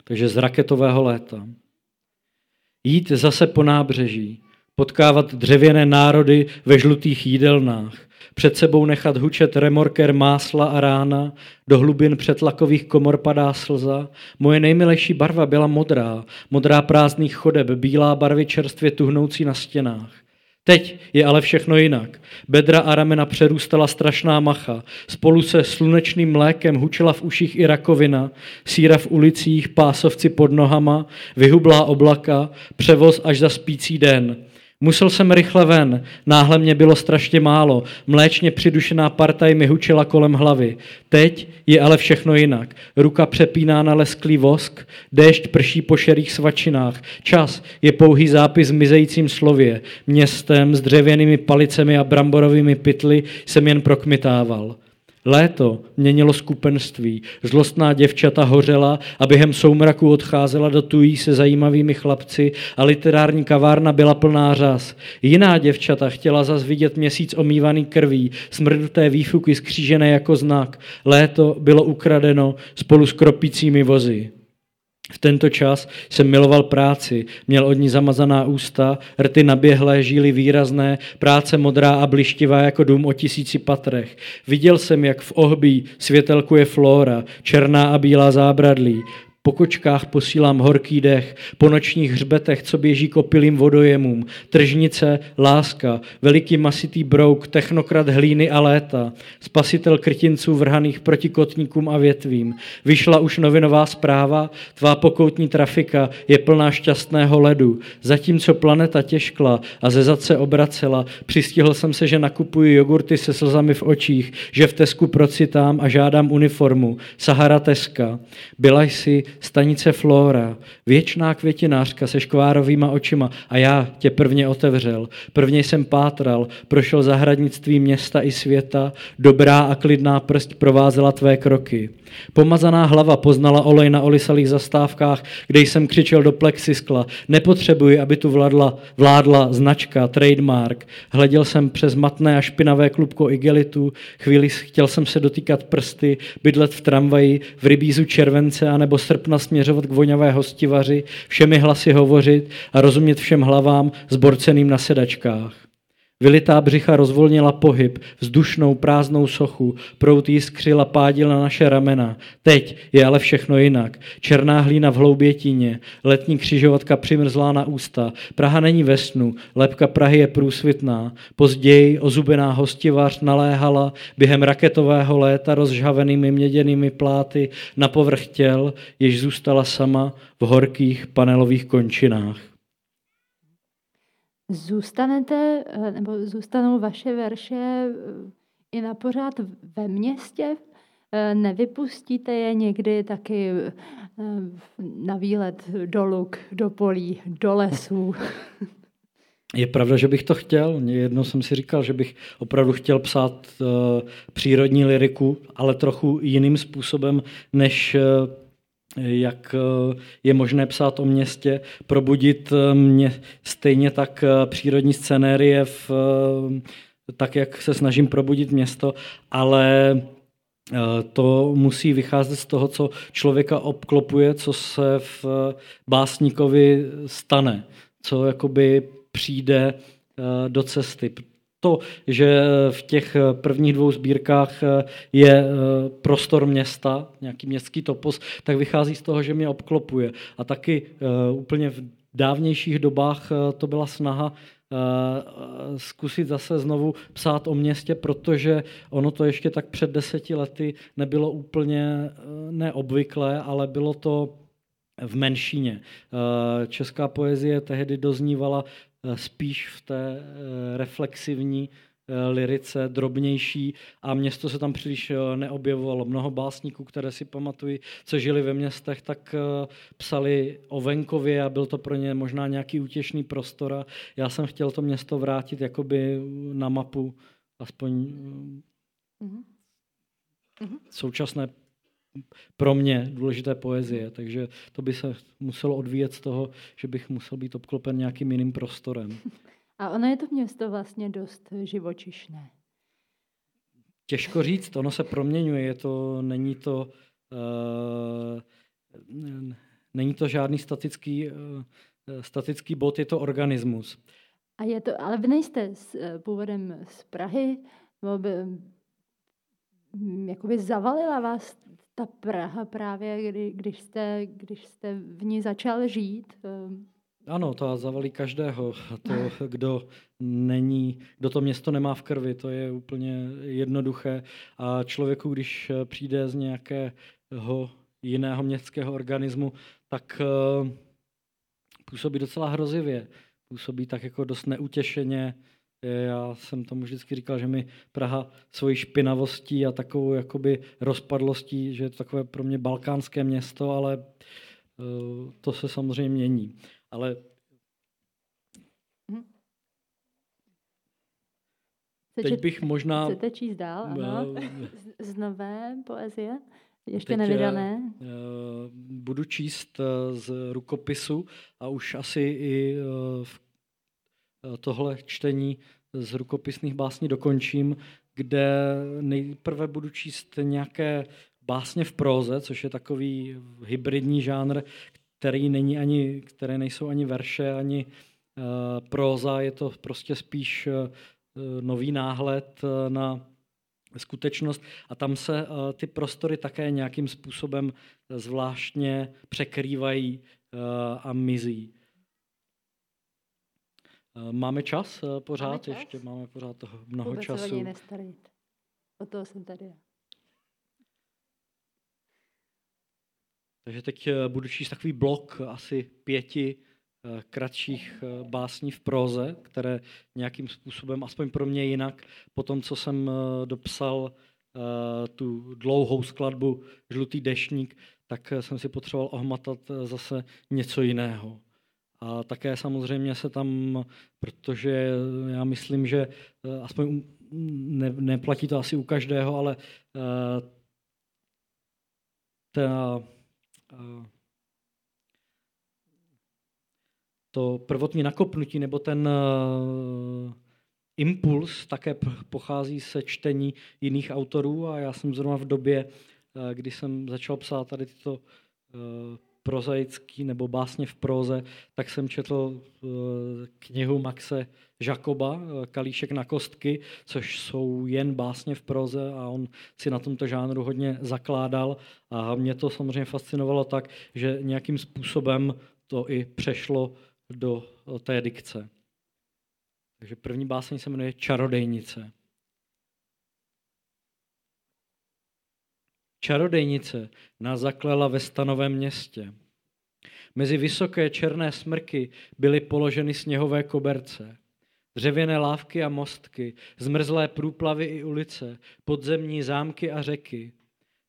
takže z raketového léta. Jít zase po nábřeží, potkávat dřevěné národy ve žlutých jídelnách, před sebou nechat hučet remorker másla a rána, do hlubin přetlakových komor padá slza. Moje nejmilejší barva byla modrá, modrá prázdných chodeb, bílá barvy čerstvě tuhnoucí na stěnách. Teď je ale všechno jinak. Bedra a ramena přerůstala strašná macha. Spolu se slunečným mlékem hučela v uších i rakovina, síra v ulicích, pásovci pod nohama, vyhublá oblaka, převoz až za spící den. Musel jsem rychle ven, náhle mě bylo strašně málo, mléčně přidušená partaj mi hučela kolem hlavy. Teď je ale všechno jinak. Ruka přepíná na lesklý vosk, déšť prší po šerých svačinách. Čas je pouhý zápis v mizejícím slově. Městem s dřevěnými palicemi a bramborovými pytly jsem jen prokmitával. Léto měnilo skupenství, zlostná děvčata hořela a během soumraku odcházela do tují se zajímavými chlapci a literární kavárna byla plná řas. Jiná děvčata chtěla zas vidět měsíc omývaný krví, smrduté výfuky skřížené jako znak. Léto bylo ukradeno spolu s kropícími vozy. V tento čas jsem miloval práci, měl od ní zamazaná ústa, rty naběhlé, žíly výrazné, práce modrá a blištivá jako dům o tisíci patrech. Viděl jsem, jak v ohbí světelkuje flóra, černá a bílá zábradlí, Po kočkách posílám horký dech, po nočních hřbetech, co běží k opilým vodojemům. Tržnice, láska, veliký masitý brouk, technokrat hlíny a léta. Spasitel krtinců vrhaných proti kotníkům a větvím. Vyšla už novinová zpráva, tvá pokoutní trafika je plná šťastného ledu. Zatímco planeta těžkla a ze zadce obracela, přistihl jsem se, že nakupuji jogurty se slzami v očích, že v Tesku procitám a žádám uniformu. Sahara Teska. Byla jsi stanice Flora, věčná květinářka se škvárovýma očima a já tě prvně otevřel. Prvně jsem pátral, prošel zahradnictví města i světa, dobrá a klidná prst provázela tvé kroky. Pomazaná hlava poznala olej na olisalých zastávkách, kde jsem křičel do plexiskla. Nepotřebuji, aby tu vládla, vládla značka, trademark. Hleděl jsem přes matné a špinavé klubko igelitu, chvíli chtěl jsem se dotýkat prsty, bydlet v tramvaji, v rybízu července anebo srpna směřovat k voňavé hostivaři, všemi hlasy hovořit a rozumět všem hlavám zborceným na sedačkách. Vylitá břicha rozvolnila pohyb, vzdušnou prázdnou sochu, prout jiskřil a pádil na naše ramena. Teď je ale všechno jinak. Černá hlína v hloubětině, letní křižovatka přimrzlá na ústa. Praha není ve snu, lepka Prahy je průsvitná. Později ozubená hostivař naléhala během raketového léta rozžhavenými měděnými pláty na povrch těl, jež zůstala sama v horkých panelových končinách. Zůstanete, eh, nebo zůstanou vaše verše eh, i na pořád ve městě? Eh, nevypustíte je někdy taky na výlet do luk, do polí, do lesů? Je pravda, že bych to chtěl. Jedno jsem si říkal, že bych opravdu chtěl psát přírodní liriku, ale trochu jiným způsobem, než jak eh, je možné psát o městě, probudit eh, mě stejně tak eh, přírodní scenérie v, tak, jak se snažím probudit město, ale to musí vycházet z toho, co člověka obklopuje, co se v básníkovi stane, co jakoby přijde do cesty to, že v těch prvních dvou sbírkách je eh, prostor města, nějaký městský topos, tak vychází z toho, že mě obklopuje. A taky eh, úplně v dávnějších dobách eh, to byla snaha zkusit zase znovu psát o městě, protože ono to ještě tak před deseti lety nebylo úplně neobvyklé, ale bylo to v menšině. Česká poezie tehdy doznívala Eh, spíš v té eh, reflexivní eh, lirice, drobnější a město se tam příliš neobjevovalo. Mnoho básníků, které si pamatují, co žili ve městech, tak psali o venkově a byl to pro ně možná nějaký útěšný prostor a já jsem chtěl to město vrátit jakoby na mapu aspoň mm-hmm. současné pro mě důležité poezie, takže to by se muselo odvíjet z toho, že bych musel být obklopen nějakým jiným prostorem. A ono je to město vlastně dost živočišné. Těžko říct, ono se proměňuje, je to, není to, uh, není to žádný statický, uh, statický bod, je to organismus. A je to, ale vy nejste s, původem z Prahy, nebo by, jakoby zavalila vás ta Praha právě, kdy, když, jste, když jste v ní začal žít? Ehm, ano, to zavalí každého. To, kdo není, kdo to město nemá v krvi, to je úplně jednoduché. A člověku, když přijde z nějakého jiného městského organismu, tak eh, působí docela hrozivě. Působí tak jako dost neutěšeně, já jsem tomu vždycky říkal, že mi Praha svojí špinavostí a takovou jakoby rozpadlostí, že je to takové pro mě balkánské město, ale uh, to se samozřejmě mění. Ale mhm. Teď bych možná... Chcete číst dál, ano? Z, z nové poezie? Ještě Teď nevydané? Uh, budu číst z rukopisu a už asi i v tohle čtení z rukopisných básní dokončím, kde nejprve budu číst nějaké básně v próze, což je takový hybridní žánr, který není ani, které nejsou ani verše, ani uh, próza, je to prostě spíš uh, nový náhled na skutečnost a tam se ty prostory také nějakým způsobem zvláštně překrývají a mizí. Máme čas pořád? Máme čas? Ještě máme pořád toho mnoho Vůbec času. Vůbec nestarit. O toho jsem tady. Takže teď budu číst takový blok asi pěti Eh, kratších eh, básní v próze, které nějakým způsobem, aspoň pro mě jinak, po tom, co jsem eh, dopsal tu dlouhou skladbu Žlutý dešník, tak jsem si potřeboval ohmatat zase něco jiného. A také samozřejmě se tam, protože já myslím, že aspoň ne, neplatí to asi u každého, ale ta to prvotní nakopnutí nebo ten uh, impuls také pochází se čtení jiných autorů a já jsem zrovna v době, uh, kdy jsem začal psát tady tyto uh, prozaický nebo básně v proze, tak jsem četl knihu Maxe Žakoba, Kalíšek na kostky, což jsou jen básně v proze a on si na tomto žánru hodně zakládal a mě to samozřejmě fascinovalo tak, že nějakým způsobem to i přešlo do té dikce. Takže první báseň se jmenuje Čarodejnice. Čarodejnice nás zaklela ve stanovém městě. Mezi vysoké černé smrky byly položeny sněhové koberce. Dřevěné lávky a mostky, zmrzlé průplavy i ulice, podzemní zámky a řeky,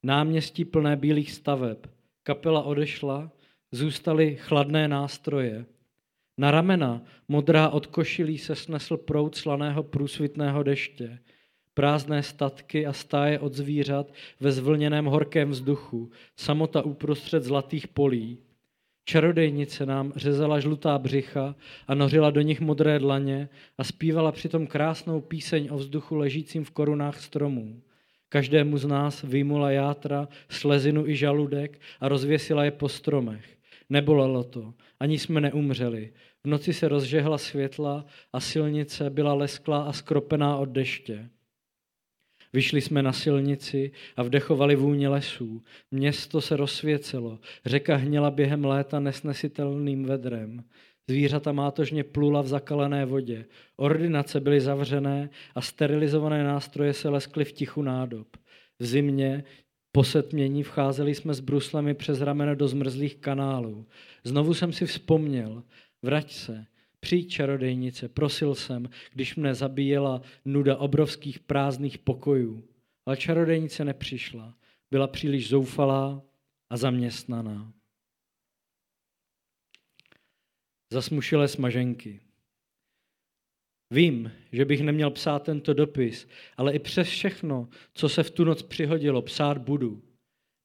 náměstí plné bílých staveb. Kapela odešla, zůstaly chladné nástroje – na ramena, modrá od košilí, se snesl prout slaného průsvitného deště. Prázdné statky a stáje od zvířat ve zvlněném horkém vzduchu, samota uprostřed zlatých polí. Čarodejnice nám řezala žlutá břicha a nořila do nich modré dlaně a zpívala přitom krásnou píseň o vzduchu ležícím v korunách stromů. Každému z nás vyjmula játra, slezinu i žaludek a rozvěsila je po stromech. Nebolelo to, ani jsme neumřeli. V noci se rozžehla světla a silnice byla lesklá a skropená od deště. Vyšli jsme na silnici a vdechovali vůně lesů. Město se rozsvěcelo, řeka hněla během léta nesnesitelným vedrem. Zvířata mátožně plula v zakalené vodě. Ordinace byly zavřené a sterilizované nástroje se leskly v tichu nádob. V zimě po setmění vcházeli jsme s bruslemi přes rameno do zmrzlých kanálů. Znovu jsem si vzpomněl, vrať se, přijď čarodejnice, prosil jsem, když mne zabíjela nuda obrovských prázdných pokojů. Ale čarodejnice nepřišla, byla příliš zoufalá a zaměstnaná. Zasmušilé smaženky. Vím, že bych neměl psát tento dopis, ale i přes všechno, co se v tu noc přihodilo, psát budu.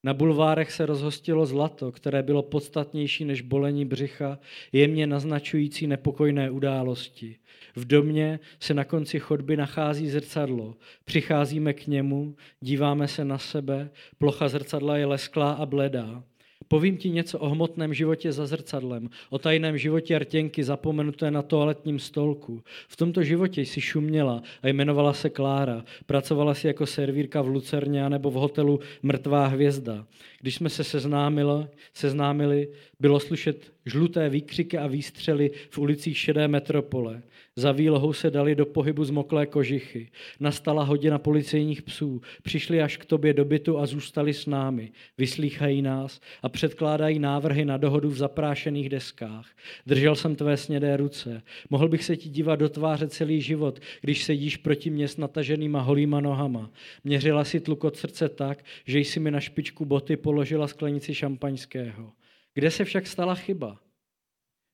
Na bulvárech se rozhostilo zlato, které bylo podstatnější než bolení břicha, jemně naznačující nepokojné události. V domě se na konci chodby nachází zrcadlo. Přicházíme k němu, díváme se na sebe, plocha zrcadla je lesklá a bledá. Povím ti něco o hmotném životě za zrcadlem, o tajném životě rtěnky zapomenuté na toaletním stolku. V tomto životě jsi šuměla a jmenovala se Klára. Pracovala si jako servírka v Lucerně nebo v hotelu Mrtvá hvězda. Když jsme se seznámili, seznámili, bylo slušet žluté výkřiky a výstřely v ulicích šedé metropole. Za výlohou se dali do pohybu zmoklé kožichy. Nastala hodina policejních psů. Přišli až k tobě do bytu a zůstali s námi. Vyslýchají nás a předkládají návrhy na dohodu v zaprášených deskách. Držel jsem tvé snědé ruce. Mohl bych se ti dívat do tváře celý život, když sedíš proti mě s nataženýma holýma nohama. Měřila si tluk od srdce tak, že jsi mi na špičku boty položila sklenici šampaňského. Kde se však stala chyba?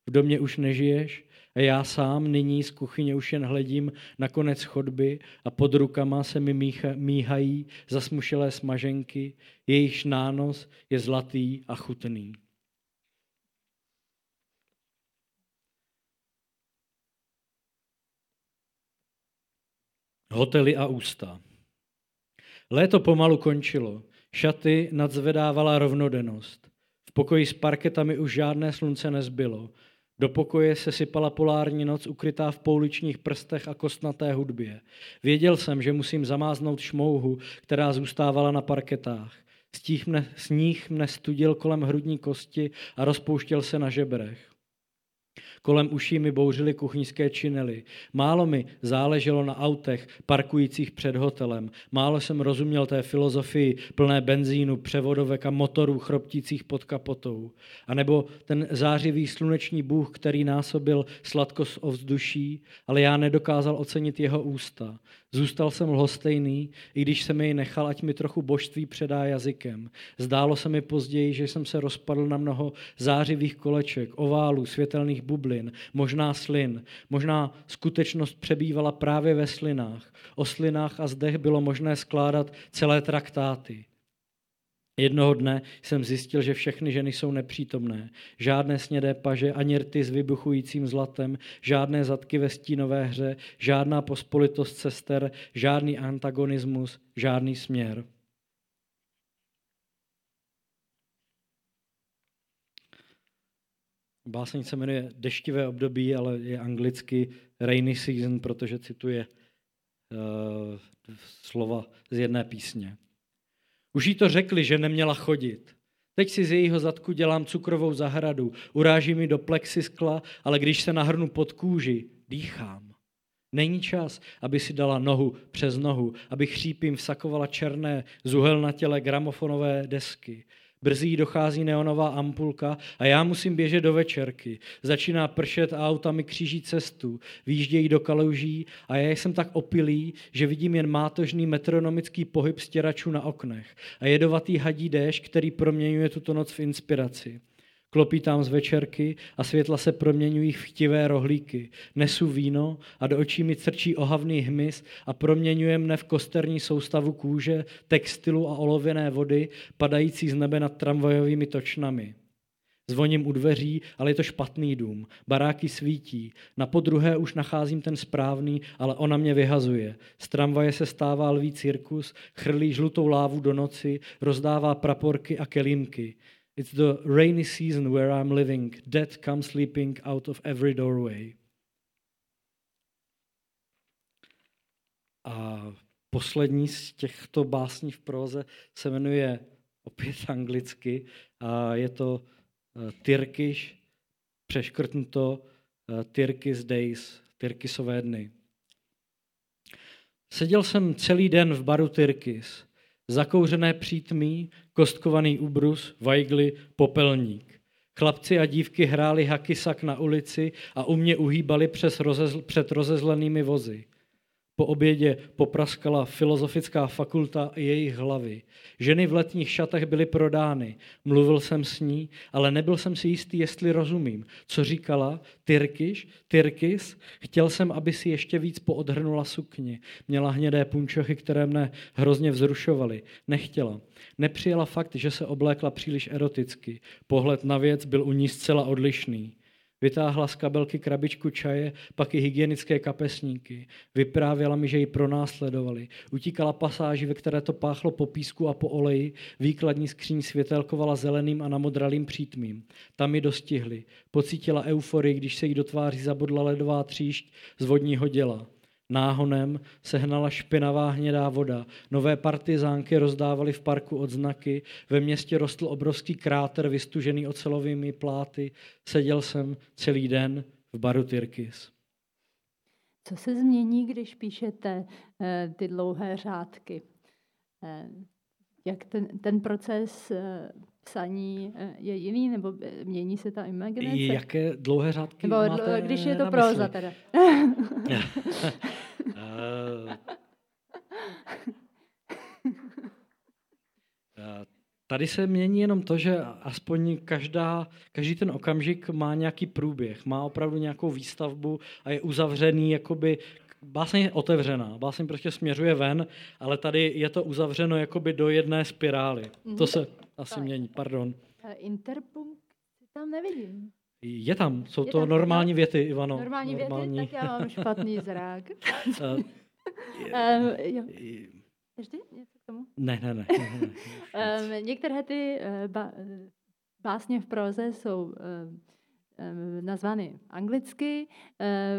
V domě už nežiješ já sám nyní z kuchyně už jen hledím na konec chodby a pod rukama se mi mícha, míhají zasmušelé smaženky, jejichž nános je zlatý a chutný. Hotely a ústa. Léto pomalu končilo. Šaty nadzvedávala rovnodennost. V pokoji s parketami už žádné slunce nezbylo. Do pokoje se sypala polární noc ukrytá v pouličních prstech a kostnaté hudbě. Věděl jsem, že musím zamáznout šmouhu, která zůstávala na parketách. Stíh mne, sníh mne studil kolem hrudní kosti a rozpouštěl se na žebrech. Kolem uší mi bouřily kuchyňské činely. Málo mi záleželo na autech parkujících před hotelem. Málo jsem rozuměl té filozofii plné benzínu, převodovek a motorů chroptících pod kapotou. A nebo ten zářivý sluneční bůh, který násobil sladkost ovzduší, ale já nedokázal ocenit jeho ústa. Zůstal jsem lhostejný, i když jsem jej nechal, ať mi trochu božství předá jazykem. Zdálo se mi později, že jsem se rozpadl na mnoho zářivých koleček, oválů, světelných bublin, možná slin. Možná skutečnost přebývala právě ve slinách. O slinách a zdech bylo možné skládat celé traktáty. Jednoho dne jsem zjistil, že všechny ženy jsou nepřítomné. Žádné snědé paže, ani rty s vybuchujícím zlatem, žádné zadky ve stínové hře, žádná pospolitost sester, žádný antagonismus, žádný směr. Báseň se jmenuje Deštivé období, ale je anglicky Rainy Season, protože cituje uh, slova z jedné písně. Už jí to řekli, že neměla chodit. Teď si z jejího zadku dělám cukrovou zahradu, uráží mi do plexiskla, ale když se nahrnu pod kůži, dýchám. Není čas, aby si dala nohu přes nohu, aby chřípím vsakovala černé zuhel na těle gramofonové desky. Brzy dochází neonová ampulka a já musím běžet do večerky. Začíná pršet a auta mi kříží cestu. Výjíždějí do kaluží a já jsem tak opilý, že vidím jen mátožný metronomický pohyb stěračů na oknech a jedovatý hadí déšť, který proměňuje tuto noc v inspiraci. Klopítám z večerky a světla se proměňují v chtivé rohlíky. Nesu víno a do očí mi crčí ohavný hmyz a proměňuje mne v kosterní soustavu kůže, textilu a olověné vody, padající z nebe nad tramvajovými točnami. Zvoním u dveří, ale je to špatný dům. Baráky svítí. Na podruhé už nacházím ten správný, ale ona mě vyhazuje. Z tramvaje se stává lví cirkus, chrlí žlutou lávu do noci, rozdává praporky a kelímky. It's the rainy season where I'm living. Death comes sleeping out of every doorway. A poslední z těchto básní v proze se jmenuje opět anglicky a je to uh, Tyrkish, přeškrtnuto uh, Tyrkis Days, Tyrkisové dny. Seděl jsem celý den v baru Tyrkis zakouřené přítmí, kostkovaný ubrus, vajgly, popelník. Chlapci a dívky hráli hakisak na ulici a u mě uhýbali přes rozezl, před rozezlenými vozy. Po obědě popraskala filozofická fakulta jejich hlavy. Ženy v letních šatech byly prodány. Mluvil jsem s ní, ale nebyl jsem si jistý, jestli rozumím. Co říkala? Tyrkiš? Tyrkis? Chtěl jsem, aby si ještě víc poodhrnula sukni. Měla hnědé punčochy, které mne hrozně vzrušovaly. Nechtěla. Nepřijela fakt, že se oblékla příliš eroticky. Pohled na věc byl u ní zcela odlišný. Vytáhla z kabelky krabičku čaje, pak i hygienické kapesníky. Vyprávěla mi, že ji pronásledovali. Utíkala pasáži, ve které to páchlo po písku a po oleji. Výkladní skříň světelkovala zeleným a namodralým přítmím. Tam ji dostihli. Pocítila euforii, když se jí do tváří zabodla ledová tříšť z vodního děla. Náhonem sehnala špinavá hnědá voda. Nové partizánky rozdávaly v parku odznaky. Ve městě rostl obrovský kráter vystužený ocelovými pláty. Seděl jsem celý den v baru Tyrkis. Co se změní, když píšete eh, ty dlouhé řádky? Eh, jak ten, ten proces eh, psaní je jiný, nebo mění se ta imaginace? Jaké dlouhé řádky nebo máte Když je to proza teda. Tady se mění jenom to, že aspoň každá, každý ten okamžik má nějaký průběh, má opravdu nějakou výstavbu a je uzavřený, jakoby báseň je otevřená, báseň prostě směřuje ven, ale tady je to uzavřeno jakoby do jedné spirály. Mm-hmm. To se asi tak. mění, pardon. Interpunkt tam nevidím. Je tam, jsou je to tam, normální věty, Ivano. Normální, normální věty, tak já mám špatný zrák. uh, jo. Ještě něco k tomu? Ne, ne, ne. ne, ne, um, některé ty uh, ba, básně v proze jsou uh, nazvány anglicky.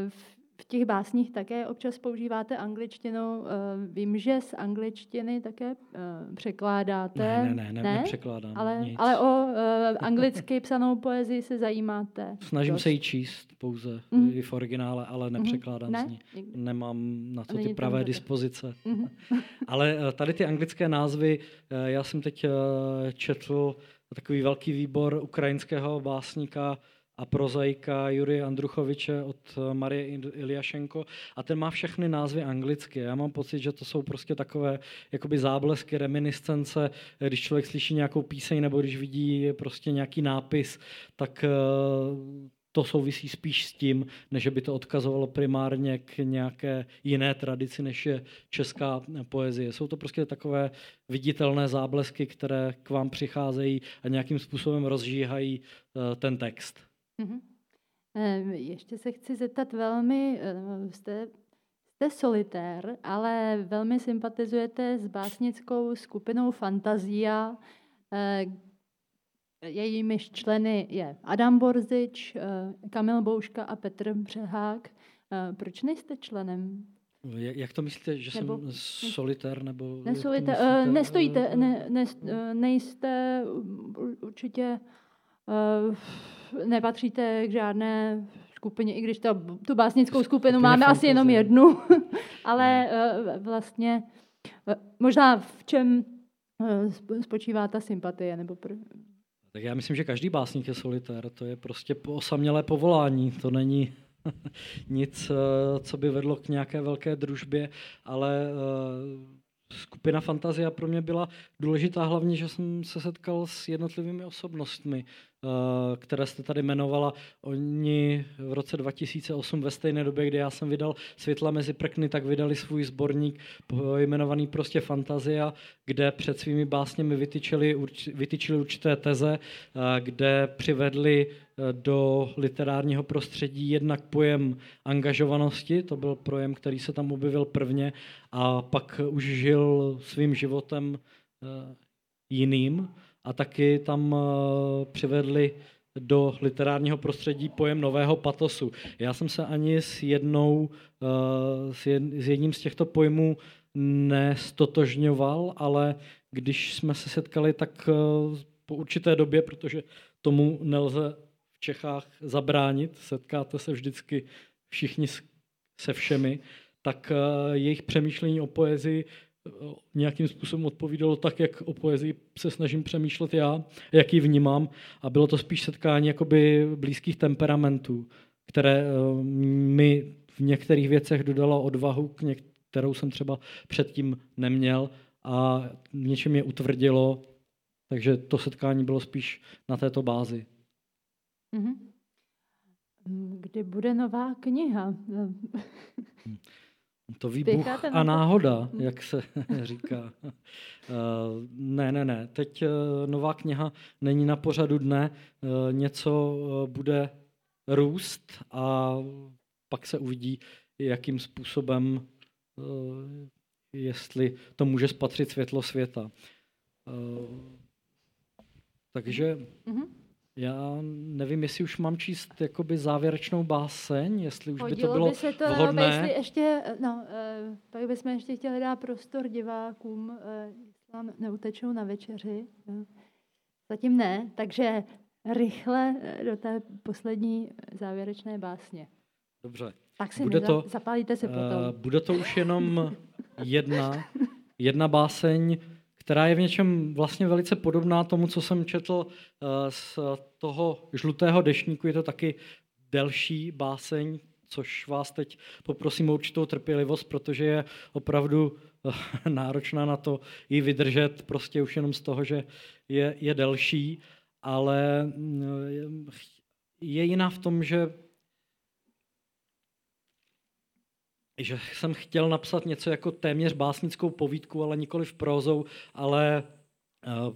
V těch básních také občas používáte angličtinu. Vím, že z angličtiny také překládáte. Ne, ne, ne, ne, nepřekládám ale, nic. ale o anglicky psanou poezii se zajímáte. Snažím dost. se ji číst pouze mm. i v originále, ale mhm. nepřekládám ne? z ní. Nemám na to ty pravé dispozice. Mm. ale tady ty anglické názvy, já jsem teď četl takový velký výbor ukrajinského básníka a prozaika Jurie Andruchoviče od eh, Marie Iliašenko a ten má všechny názvy anglicky. Já mám pocit, že to jsou prostě takové jakoby záblesky, reminiscence, eh, když člověk slyší nějakou píseň nebo když vidí prostě nějaký nápis, tak eh, to souvisí spíš s tím, než by to odkazovalo primárně k nějaké jiné tradici, než je česká poezie. Jsou to prostě takové viditelné záblesky, které k vám přicházejí a nějakým způsobem rozžíhají ten text. Mm-hmm. Ještě se chci zeptat velmi, eh, jste, jste solitér, ale velmi sympatizujete s básnickou skupinou Fantazia. Eh, jejímiž členy je Adam Borzič, Kamil Bouška a Petr Břehák. Proč nejste členem? Jak to myslíte, že nebo, jsem solitér? Nebo nesolitér, nestojíte, ne, ne, nejste určitě Uh, nepatříte k žádné skupině, i když to, tu básnickou skupinu Skupina máme fantazie. asi jenom jednu, ale uh, vlastně uh, možná v čem spočívá ta sympatie? Nebo pr- tak já myslím, že každý básník je solitér, to je prostě osamělé povolání, to není nic, co by vedlo k nějaké velké družbě, ale skupina Fantazia pro mě byla důležitá hlavně, že jsem se setkal s jednotlivými osobnostmi, Eh, které jste tady jmenovala, oni v roce 2008 ve stejné době, kdy já jsem vydal Světla mezi prkny, tak vydali svůj sborník jmenovaný prostě Fantazia, kde před svými básněmi vytyčili, vytyčili určité teze, eh, kde přivedli do literárního prostředí jednak pojem angažovanosti, to byl pojem, který se tam objevil prvně a pak už žil svým životem jiným a taky tam eh, přivedli do literárního prostředí pojem nového patosu. Já jsem se ani s jednou, eh, s jedním z těchto pojmů nestotožňoval, ale když jsme se setkali, tak eh, po určité době, protože tomu nelze Čechách zabránit, setkáte se vždycky všichni se všemi, tak jejich přemýšlení o poezii nějakým způsobem odpovídalo tak, jak o poezii se snažím přemýšlet já, jak ji vnímám a bylo to spíš setkání jakoby blízkých temperamentů, které eh, mi v některých věcech dodalo odvahu, kterou jsem třeba předtím neměl a něčem je utvrdilo, takže to setkání bylo spíš na této bázi. Mm-hmm. Kdy bude nová kniha? To výbuch a náhoda, jak se říká. Eh, ne, ne, ne. Teď eh, nová kniha není na pořadu dne. Eh, něco bude růst a pak se uvidí, jakým způsobem, jestli to může spatřit světlo světa. Takže mm-hmm. Já nevím, jestli už mám číst jakoby závěrečnou báseň, jestli už Hodilo by to bylo by se to, vhodné. Jestli ještě, no, uh, pak bychom ještě chtěli dát prostor divákům, uh, jestli vám neutečou na večeři. Uh, zatím ne, takže rychle do té poslední závěrečné básně. Dobře. Tak si bude to, zapálíte se potom. Uh, bude to už jenom jedna, jedna báseň, která je v něčem vlastně velice podobná tomu, co jsem četl eh, z toho žlutého dešníku. Je to taky delší báseň, což vás teď poprosím o určitou trpělivost, protože je opravdu eh, náročná na to ji vydržet, prostě už jenom z toho, že je, je delší, ale mm, je jiná v tom, že že jsem chtěl napsat něco jako téměř básnickou povídku, ale nikoli v prózou, ale uh,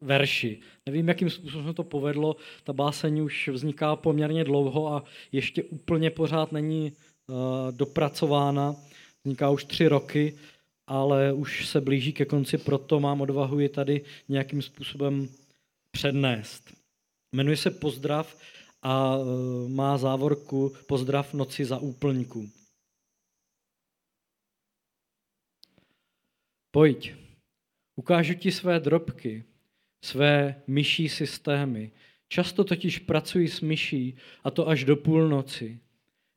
verši. Nevím, jakým způsobem se to povedlo. Ta báseň už vzniká poměrně dlouho a ještě úplně pořád není uh, dopracována. Vzniká už tři roky, ale už se blíží ke konci, proto mám odvahu ji tady nějakým způsobem přednést. Jmenuje se Pozdrav a má závorku Pozdrav noci za úplňku. Pojď, ukážu ti své drobky, své myší systémy. Často totiž pracuji s myší a to až do půlnoci.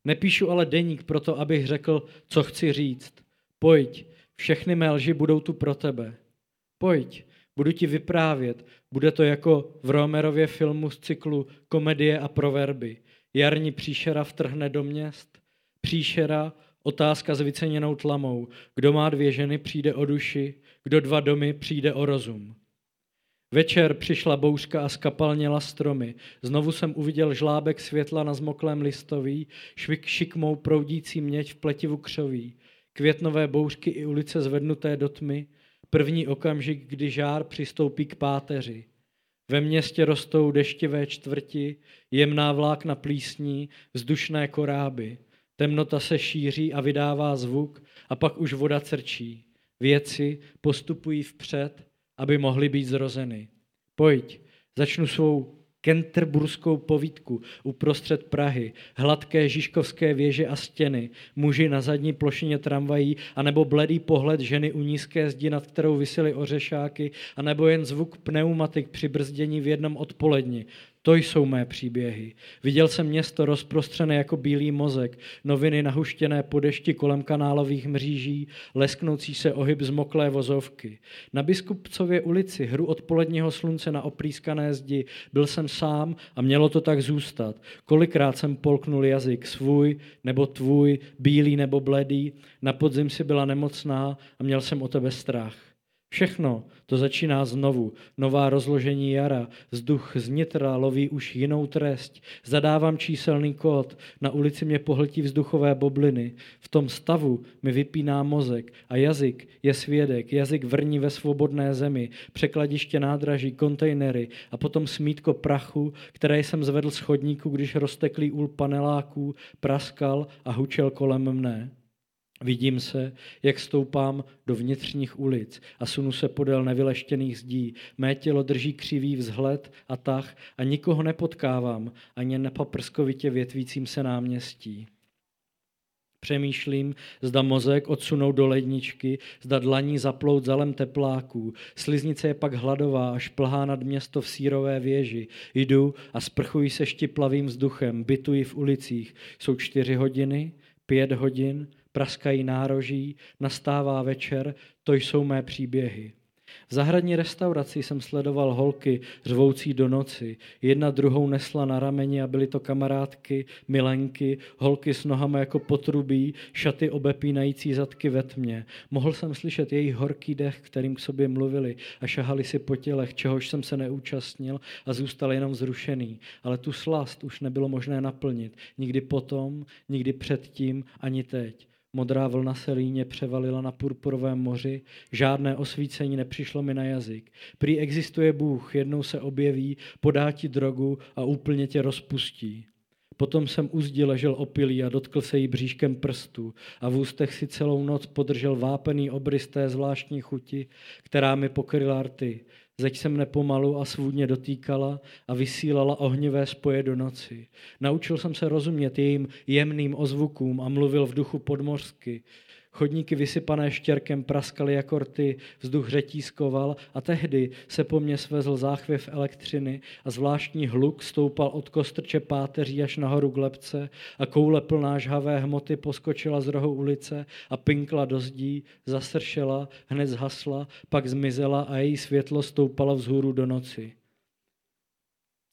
Nepíšu ale deník proto, abych řekl, co chci říct. Pojď, všechny mé lži budou tu pro tebe. Pojď, budu ti vyprávět. Bude to jako v Romerově filmu z cyklu Komedie a proverby. Jarní příšera vtrhne do měst. Příšera, otázka s vyceněnou tlamou. Kdo má dvě ženy, přijde o duši. Kdo dva domy, přijde o rozum. Večer přišla bouřka a skapalněla stromy. Znovu jsem uviděl žlábek světla na zmoklém listoví, švik šikmou proudící měď v pletivu křoví. Květnové bouřky i ulice zvednuté do tmy, první okamžik, kdy žár přistoupí k páteři. Ve městě rostou deštivé čtvrti, jemná vlákna plísní, vzdušné koráby. Temnota se šíří a vydává zvuk a pak už voda crčí. Věci postupují vpřed, aby mohly být zrozeny. Pojď, začnu svou kenterburskou povídku uprostřed Prahy, hladké žižkovské věže a stěny, muži na zadní plošině tramvají, anebo bledý pohled ženy u nízké zdi, nad kterou visely ořešáky, anebo jen zvuk pneumatik při brzdění v jednom odpoledni. To jsou mé příběhy. Viděl jsem město rozprostřené jako bílý mozek, noviny nahuštěné po dešti kolem kanálových mříží, lesknoucí se ohyb zmoklé vozovky. Na Biskupcově ulici, hru odpoledního slunce na oprýskané zdi, byl jsem sám a mělo to tak zůstat. Kolikrát jsem polknul jazyk, svůj nebo tvůj, bílý nebo bledý, na podzim si byla nemocná a měl jsem o tebe strach. Všechno to začíná znovu. Nová rozložení jara, vzduch z nitra loví už jinou trest. Zadávám číselný kód, na ulici mě pohltí vzduchové bobliny. V tom stavu mi vypíná mozek a jazyk je svědek. Jazyk vrní ve svobodné zemi, překladiště nádraží, kontejnery a potom smítko prachu, které jsem zvedl z chodníku, když rozteklý úl paneláků praskal a hučel kolem mne. Vidím se, jak stoupám do vnitřních ulic a sunu se podél nevyleštěných zdí. Mé tělo drží křivý vzhled a tah a nikoho nepotkávám ani na paprskovitě větvícím se náměstí. Přemýšlím, zda mozek odsunout do ledničky, zda dlaní zaplout zalem tepláků. Sliznice je pak hladová, až plhá nad město v sírové věži. Jdu a sprchuji se štiplavým vzduchem, bytuji v ulicích. Jsou čtyři hodiny, pět hodin, praskají nároží, nastává večer, to jsou mé příběhy. V zahradní restauraci jsem sledoval holky řvoucí do noci. Jedna druhou nesla na rameni a byly to kamarádky, milenky, holky s nohama jako potrubí, šaty obepínající zadky ve tmě. Mohl jsem slyšet jejich horký dech, kterým k sobě mluvili a šahali si po tělech, čehož jsem se neúčastnil a zůstal jenom zrušený. Ale tu slast už nebylo možné naplnit. Nikdy potom, nikdy předtím, ani teď. Modrá vlna se líně převalila na purpurovém moři, žádné osvícení nepřišlo mi na jazyk. Prý existuje Bůh, jednou se objeví, podá ti drogu a úplně tě rozpustí. Potom jsem u zdi ležel opilý a dotkl se jí bříškem prstu a v ústech si celou noc podržel vápený obrys té zvláštní chuti, která mi pokryla rty. Zeď se mne pomalu a svůdně dotýkala a vysílala ohnivé spoje do noci. Naučil jsem se rozumět jejím jemným ozvukům a mluvil v duchu podmořsky. Chodníky vysypané štěrkem praskaly jako rty, vzduch řetískoval a tehdy se po mně svezl záchvěv elektřiny a zvláštní hluk stoupal od kostrče páteří až nahoru k lepce a koule plná žhavé hmoty poskočila z rohu ulice a pinkla do zdí, zasršela, hned zhasla, pak zmizela a její světlo stoupalo vzhůru do noci.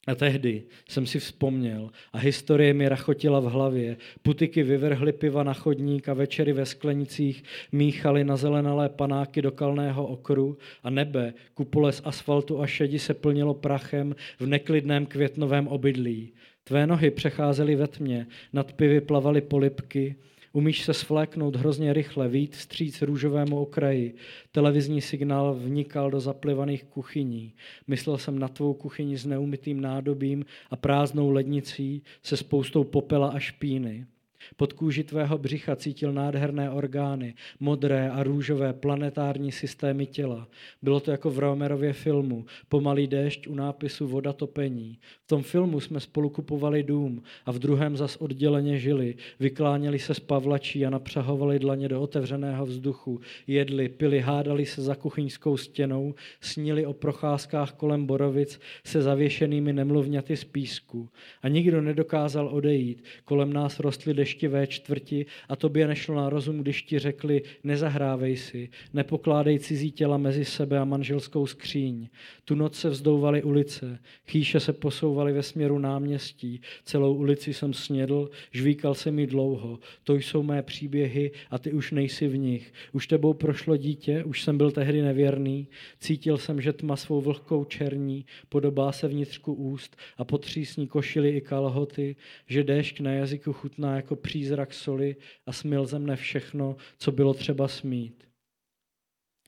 A tehdy jsem si vzpomněl a historie mi rachotila v hlavě. Putiky vyvrhly piva na chodník a večery ve sklenicích míchaly na zelenalé panáky do kalného okru a nebe, kupole z asfaltu a šedi se plnilo prachem v neklidném květnovém obydlí. Tvé nohy přecházely ve tmě, nad pivy plavaly polipky, Umíš se svléknout hrozně rychle, vít vstříc růžovému okraji. Televizní signál vnikal do zaplivaných kuchyní. Myslel jsem na tvou kuchyni s neumytým nádobím a prázdnou lednicí se spoustou popela a špíny. Pod kůži tvého břicha cítil nádherné orgány, modré a růžové planetární systémy těla. Bylo to jako v Romerově filmu, pomalý déšť u nápisu voda topení. V tom filmu jsme spolu kupovali dům a v druhém zas odděleně žili. Vykláněli se z pavlačí a napřahovali dlaně do otevřeného vzduchu. Jedli, pili, hádali se za kuchyňskou stěnou, snili o procházkách kolem borovic se zavěšenými nemluvňaty z písku. A nikdo nedokázal odejít. Kolem nás rostly deštivé čtvrti a tobě nešlo na rozum, když ti řekli, nezahrávej si, nepokládej cizí těla mezi sebe a manželskou skříň. Tu noc se vzdouvaly ulice, chýše se posouvaly ve směru náměstí, celou ulici jsem snědl, žvíkal se mi dlouho. To jsou mé příběhy a ty už nejsi v nich. Už tebou prošlo dítě, už jsem byl tehdy nevěrný, cítil jsem, že tma svou vlhkou černí podobá se vnitřku úst a potřísní košily i kalhoty, že déšť na jazyku chutná jako přízrak soli a smil ze mne všechno, co bylo třeba smít.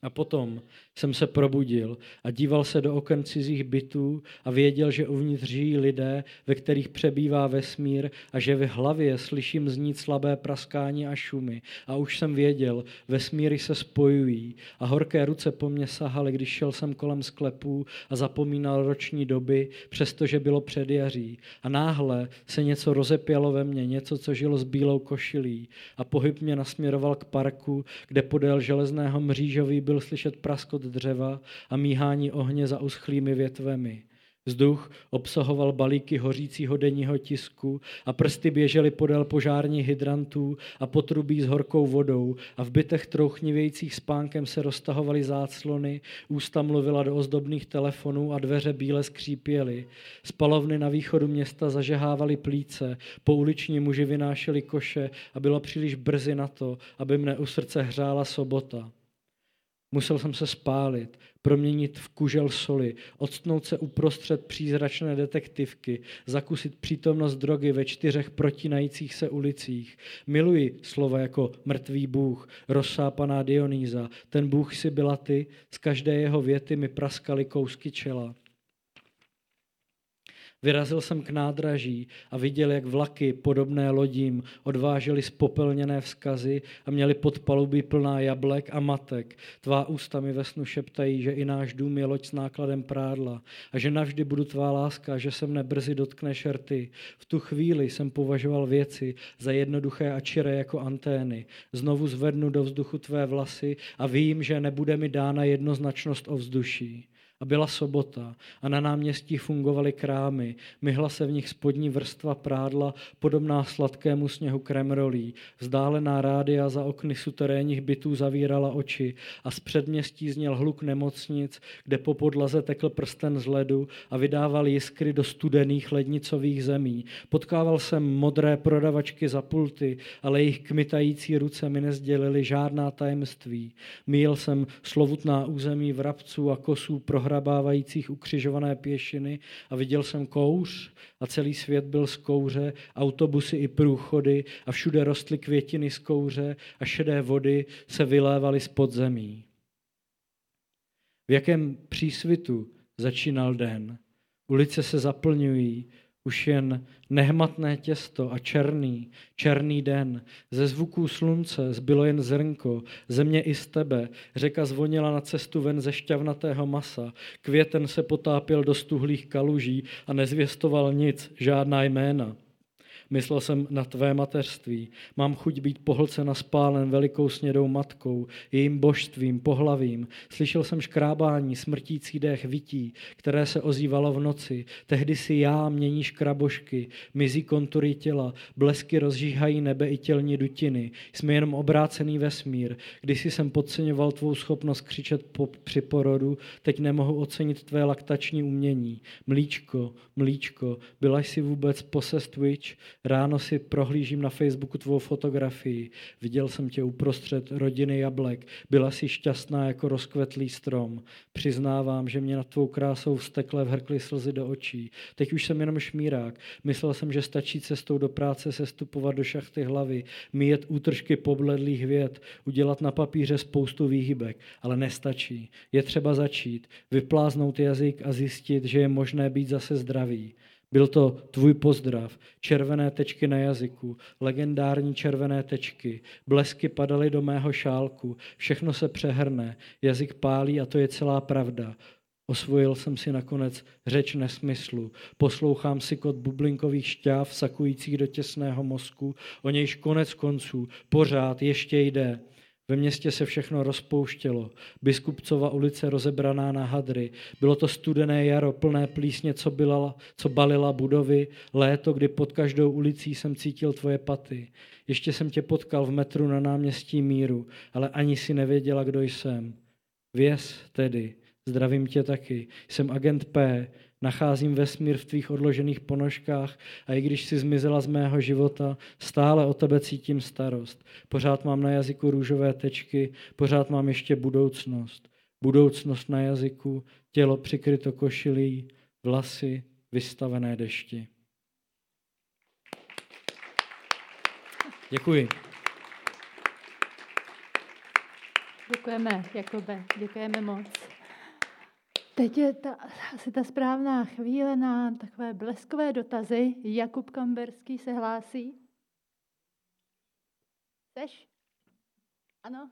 A potom jsem se probudil a díval se do oken cizích bytů a věděl, že uvnitř žijí lidé, ve kterých přebývá vesmír a že v hlavě slyším znít slabé praskání a šumy. A už jsem věděl, vesmíry se spojují a horké ruce po mně sahaly, když šel jsem kolem sklepů a zapomínal roční doby, přestože bylo předjaří. A náhle se něco rozepělo ve mně, něco, co žilo s bílou košilí a pohyb mě nasměroval k parku, kde podél železného mřížoví byl slyšet praskot dřeva a míhání ohně za uschlými větvemi. Vzduch obsahoval balíky hořícího denního tisku a prsty běžely podél požárních hydrantů a potrubí s horkou vodou a v bytech trouchnivějících spánkem se roztahovaly záclony, ústa mluvila do ozdobných telefonů a dveře bíle skřípěly. Spalovny na východu města zažehávaly plíce, pouliční muži vynášeli koše a bylo příliš brzy na to, aby mne u srdce hřála sobota. Musel jsem se spálit, proměnit v kužel soli, odstnout se uprostřed přízračné detektivky, zakusit přítomnost drogy ve čtyřech protinajících se ulicích. Miluji slova jako mrtvý bůh, rozsápaná Dionýza, ten bůh si byla ty, z každé jeho věty mi praskaly kousky čela. Vyrazil jsem k nádraží a viděl, jak vlaky podobné lodím odvážely spopelněné vzkazy a měli pod palubí plná jablek a matek. Tvá ústa mi ve snu šeptají, že i náš dům je loď s nákladem prádla a že navždy budu tvá láska, že se mne brzy dotkne šerty. V tu chvíli jsem považoval věci za jednoduché a čiré jako antény. Znovu zvednu do vzduchu tvé vlasy a vím, že nebude mi dána jednoznačnost ovzduší. A byla sobota a na náměstí fungovaly krámy. Myhla se v nich spodní vrstva prádla, podobná sladkému sněhu kremrolí. Vzdálená rádia za okny suterénních bytů zavírala oči a z předměstí zněl hluk nemocnic, kde po podlaze tekl prsten z ledu a vydával jiskry do studených lednicových zemí. Potkával jsem modré prodavačky za pulty, ale jejich kmitající ruce mi nezdělili žádná tajemství. Míjel jsem slovutná území vrabců a kosů prohrál prohrabávajících ukřižované pěšiny a viděl jsem kouř a celý svět byl z kouře, autobusy i průchody a všude rostly květiny z kouře a šedé vody se vylévaly z podzemí. V jakém přísvitu začínal den? Ulice se zaplňují, už jen nehmatné těsto a černý, černý den. Ze zvuků slunce zbylo jen zrnko, země i z tebe. Řeka zvonila na cestu ven ze šťavnatého masa. Květen se potápěl do stuhlých kaluží a nezvěstoval nic, žádná jména. Myslel jsem na tvé mateřství. Mám chuť být pohlcena spálen velikou snědou matkou, jejím božstvím, pohlavím. Slyšel jsem škrábání, smrtící dech vití, které se ozývalo v noci. Tehdy si já měníš krabošky, mizí kontury těla, blesky rozžíhají nebe i tělní dutiny. Jsme jenom obrácený vesmír. Kdysi jsem podceňoval tvou schopnost křičet po, při porodu, teď nemohu ocenit tvé laktační umění. Mlíčko, mlíčko, byla jsi vůbec posest witch? Ráno si prohlížím na Facebooku tvou fotografii. Viděl jsem tě uprostřed rodiny jablek. Byla si šťastná jako rozkvetlý strom. Přiznávám, že mě nad tvou krásou vstekle vhrkly slzy do očí. Teď už jsem jenom šmírák. Myslel jsem, že stačí cestou do práce sestupovat do šachty hlavy, míjet útržky pobledlých věd, udělat na papíře spoustu výhybek. Ale nestačí. Je třeba začít, vypláznout jazyk a zjistit, že je možné být zase zdravý. Byl to tvůj pozdrav, červené tečky na jazyku, legendární červené tečky, blesky padaly do mého šálku, všechno se přehrne, jazyk pálí a to je celá pravda. Osvojil jsem si nakonec řeč nesmyslu. Poslouchám si kod bublinkových šťáv sakujících do těsného mozku, o nějž konec konců pořád ještě jde. Ve městě se všechno rozpouštělo. Biskupcova ulice rozebraná na hadry. Bylo to studené jaro, plné plísně, co, byla, co balila budovy. Léto, kdy pod každou ulicí jsem cítil tvoje paty. Ještě jsem tě potkal v metru na náměstí Míru, ale ani si nevěděla, kdo jsem. Věz tedy, zdravím tě taky. Jsem agent P, Nacházím vesmír v tvých odložených ponožkách a i když jsi zmizela z mého života, stále o tebe cítím starost. Pořád mám na jazyku růžové tečky, pořád mám ještě budoucnost. Budoucnost na jazyku, tělo přikryto košilí, vlasy vystavené dešti. Děkuji. Děkujeme, Jakobe, děkujeme moc. Teď je ta, asi ta správná chvíle na takové bleskové dotazy. Jakub Kamberský se hlásí. Seš? Ano?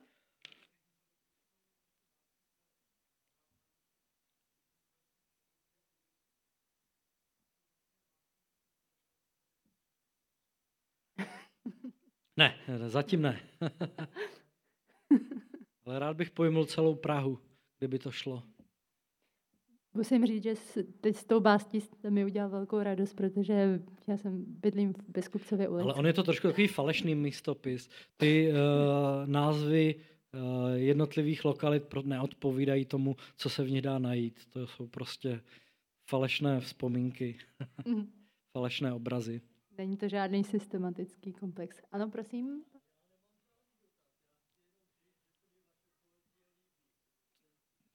Ne, zatím ne. Ale rád bych pojmul celou Prahu, kdyby to šlo. Musím říct, že teď s tou bástí mi udělal velkou radost, protože já jsem bydlím v Biskupcově ulici. Ale on je to trošku takový falešný místopis. Ty uh, názvy uh, jednotlivých lokalit neodpovídají tomu, co se v nich dá najít. To jsou prostě falešné vzpomínky, mm. falešné obrazy. Není to žádný systematický komplex. Ano, prosím.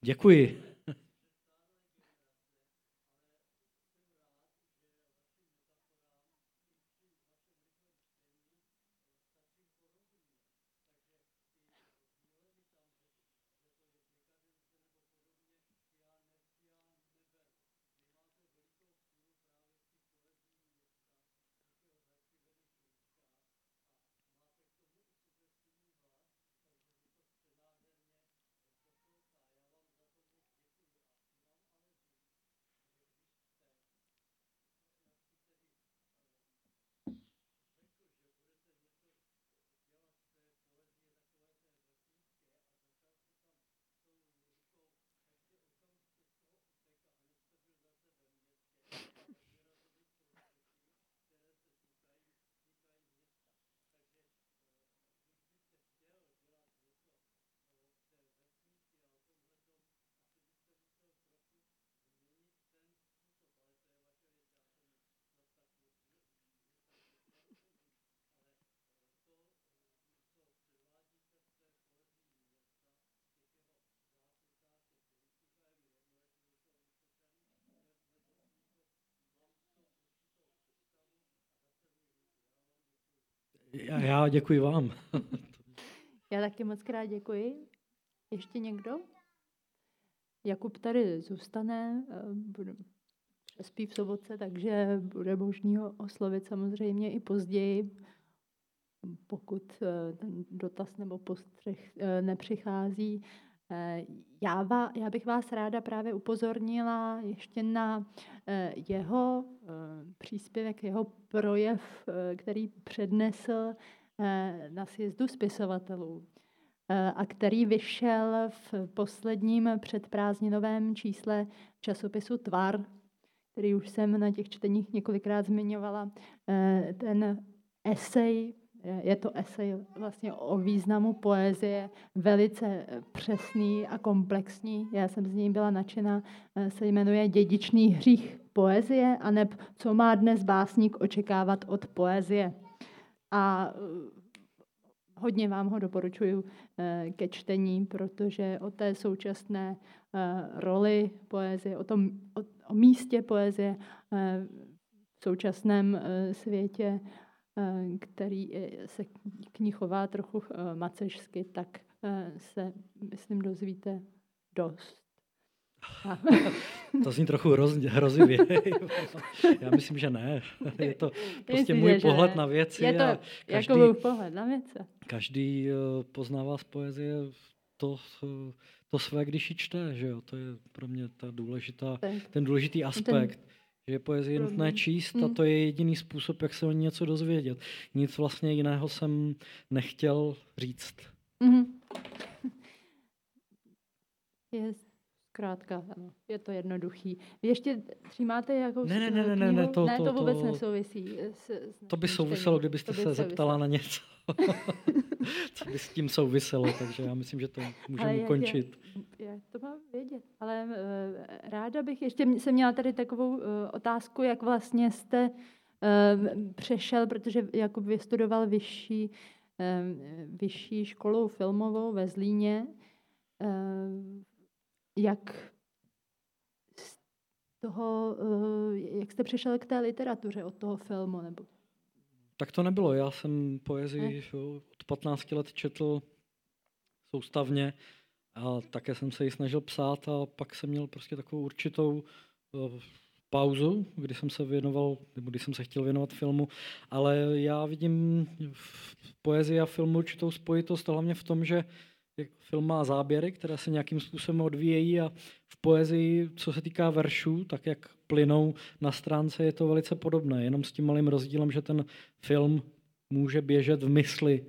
Děkuji. Já, já děkuji vám. já taky moc krát děkuji. Ještě někdo? Jakub tady zůstane, eh, bude, spí v sobotce, takže bude možný ho oslovit samozřejmě i později, pokud eh, ten dotaz nebo postřeh eh, nepřichází. Já, va, já bych vás ráda právě upozornila ještě na jeho příspěvek, jeho projev, který přednesl na sjezdu spisovatelů a který vyšel v posledním předprázdninovém čísle časopisu Tvar, který už jsem na těch čteních několikrát zmiňovala. Ten esej je to esej vlastně o významu poezie, velice přesný a komplexní. Já jsem z něj byla nadšená. Se jmenuje Dědičný hřích poezie, aneb co má dnes básník očekávat od poezie. A hodně vám ho doporučuji eh, ke čtení, protože o té současné eh, roli poezie, o, tom, o, o místě poezie eh, v současném světě Eh, který se k ní chová trochu eh, macešsky, tak eh, se, myslím, dozvíte dost. to zní trochu hrozivě. Já myslím, že ne. Je to prostě Myslím, můj pohled ne. na věci. Je to a každý, jako pohled na věci. Každý eh, poznává z poezie to, eh, to své, když ji čte. Že jo? To je pro mě ta důležitá, Tak. ten důležitý aspekt. Ten, že je poezii pro nutné mě. číst a Mm. to je jediný způsob, jak se o ní něco dozvědět. Nic vlastně jiného jsem nechtěl říct. Mhm. Je zkrátka, ano, je to jednoduchý. Vy ještě třímáte jakou Ne, ne, ne, ne, ne, knihu? to- ne, to- to vůbec to- nesouvisí. S, s To by souviselo, kdybyste se zeptala souviselo. na něco. Co by s tím souviselo, takže já myslím, že to můžeme Ale ukončit. Jak, jak to mám vědět? Ale uh, ráda bych ještě jsem měla tady takovou uh, otázku, jak vlastně jste uh, přešel, protože Jakub vystudoval vyšší, uh, vyšší školu filmovou ve Zlíně. Uh, jak z toho, uh, jak jste přešel k té literatuře od toho filmu? Nebo Tak to nebylo. Já jsem poezii jo, od 15 let četl soustavně a také jsem se ji snažil psát a pak jsem měl prostě takovou určitou eh, pauzu, kdy jsem se věnoval, nebo kdy jsem se chtěl věnovat filmu, ale já vidím v poezii a filmu určitou spojitost, hlavně v tom, že film má záběry, které se nějakým způsobem odvíjejí a v poezii, co se týká veršů, tak jak plynou na stránce, je to velice podobné, jenom s tím malým rozdílem, že ten film může běžet v mysli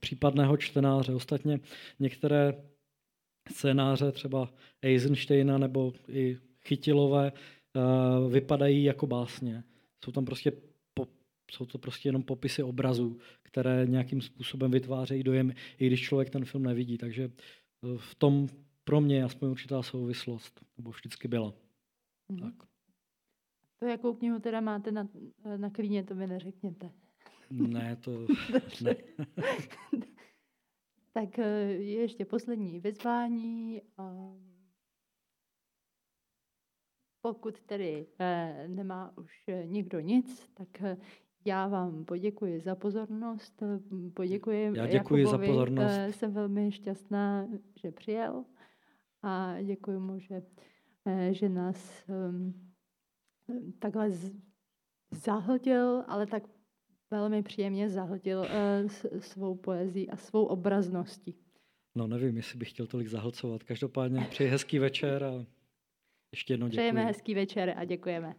případného čtenáře. Ostatně některé scénáře, třeba Eisensteina nebo i Chytilové, eh, vypadají jako básně. Jsou tam prostě jsou to prostě jenom popisy obrazů, které nějakým způsobem vytvářejí dojem, i když člověk ten film nevidí. Takže eh, v tom pro mě je aspoň určitá souvislost, nebo vždycky byla. Mhm. Tak. to, jakou knihu teda máte na, na klíně, to mi neřekněte. Ne, to ne. Tak eh, je ještě poslední vyzvání. a Pokud tedy eh, nemá už eh, nikdo nic, tak eh, já vám poděkuji za pozornost. Poděkuji Já děkuji za Jakubovi, pozornost. eh, Jsem velmi šťastná, že přijel a děkuji mu, že, eh, že nás ehm, takhle z- zahltil, ale tak velmi příjemně zahltil eh, svou poezí a svou obrazností. No nevím, jestli bych chtěl tolik zahlcovat. Každopádně přeji hezký večer a ještě jednou děkuji. Přejeme hezký večer a děkujeme.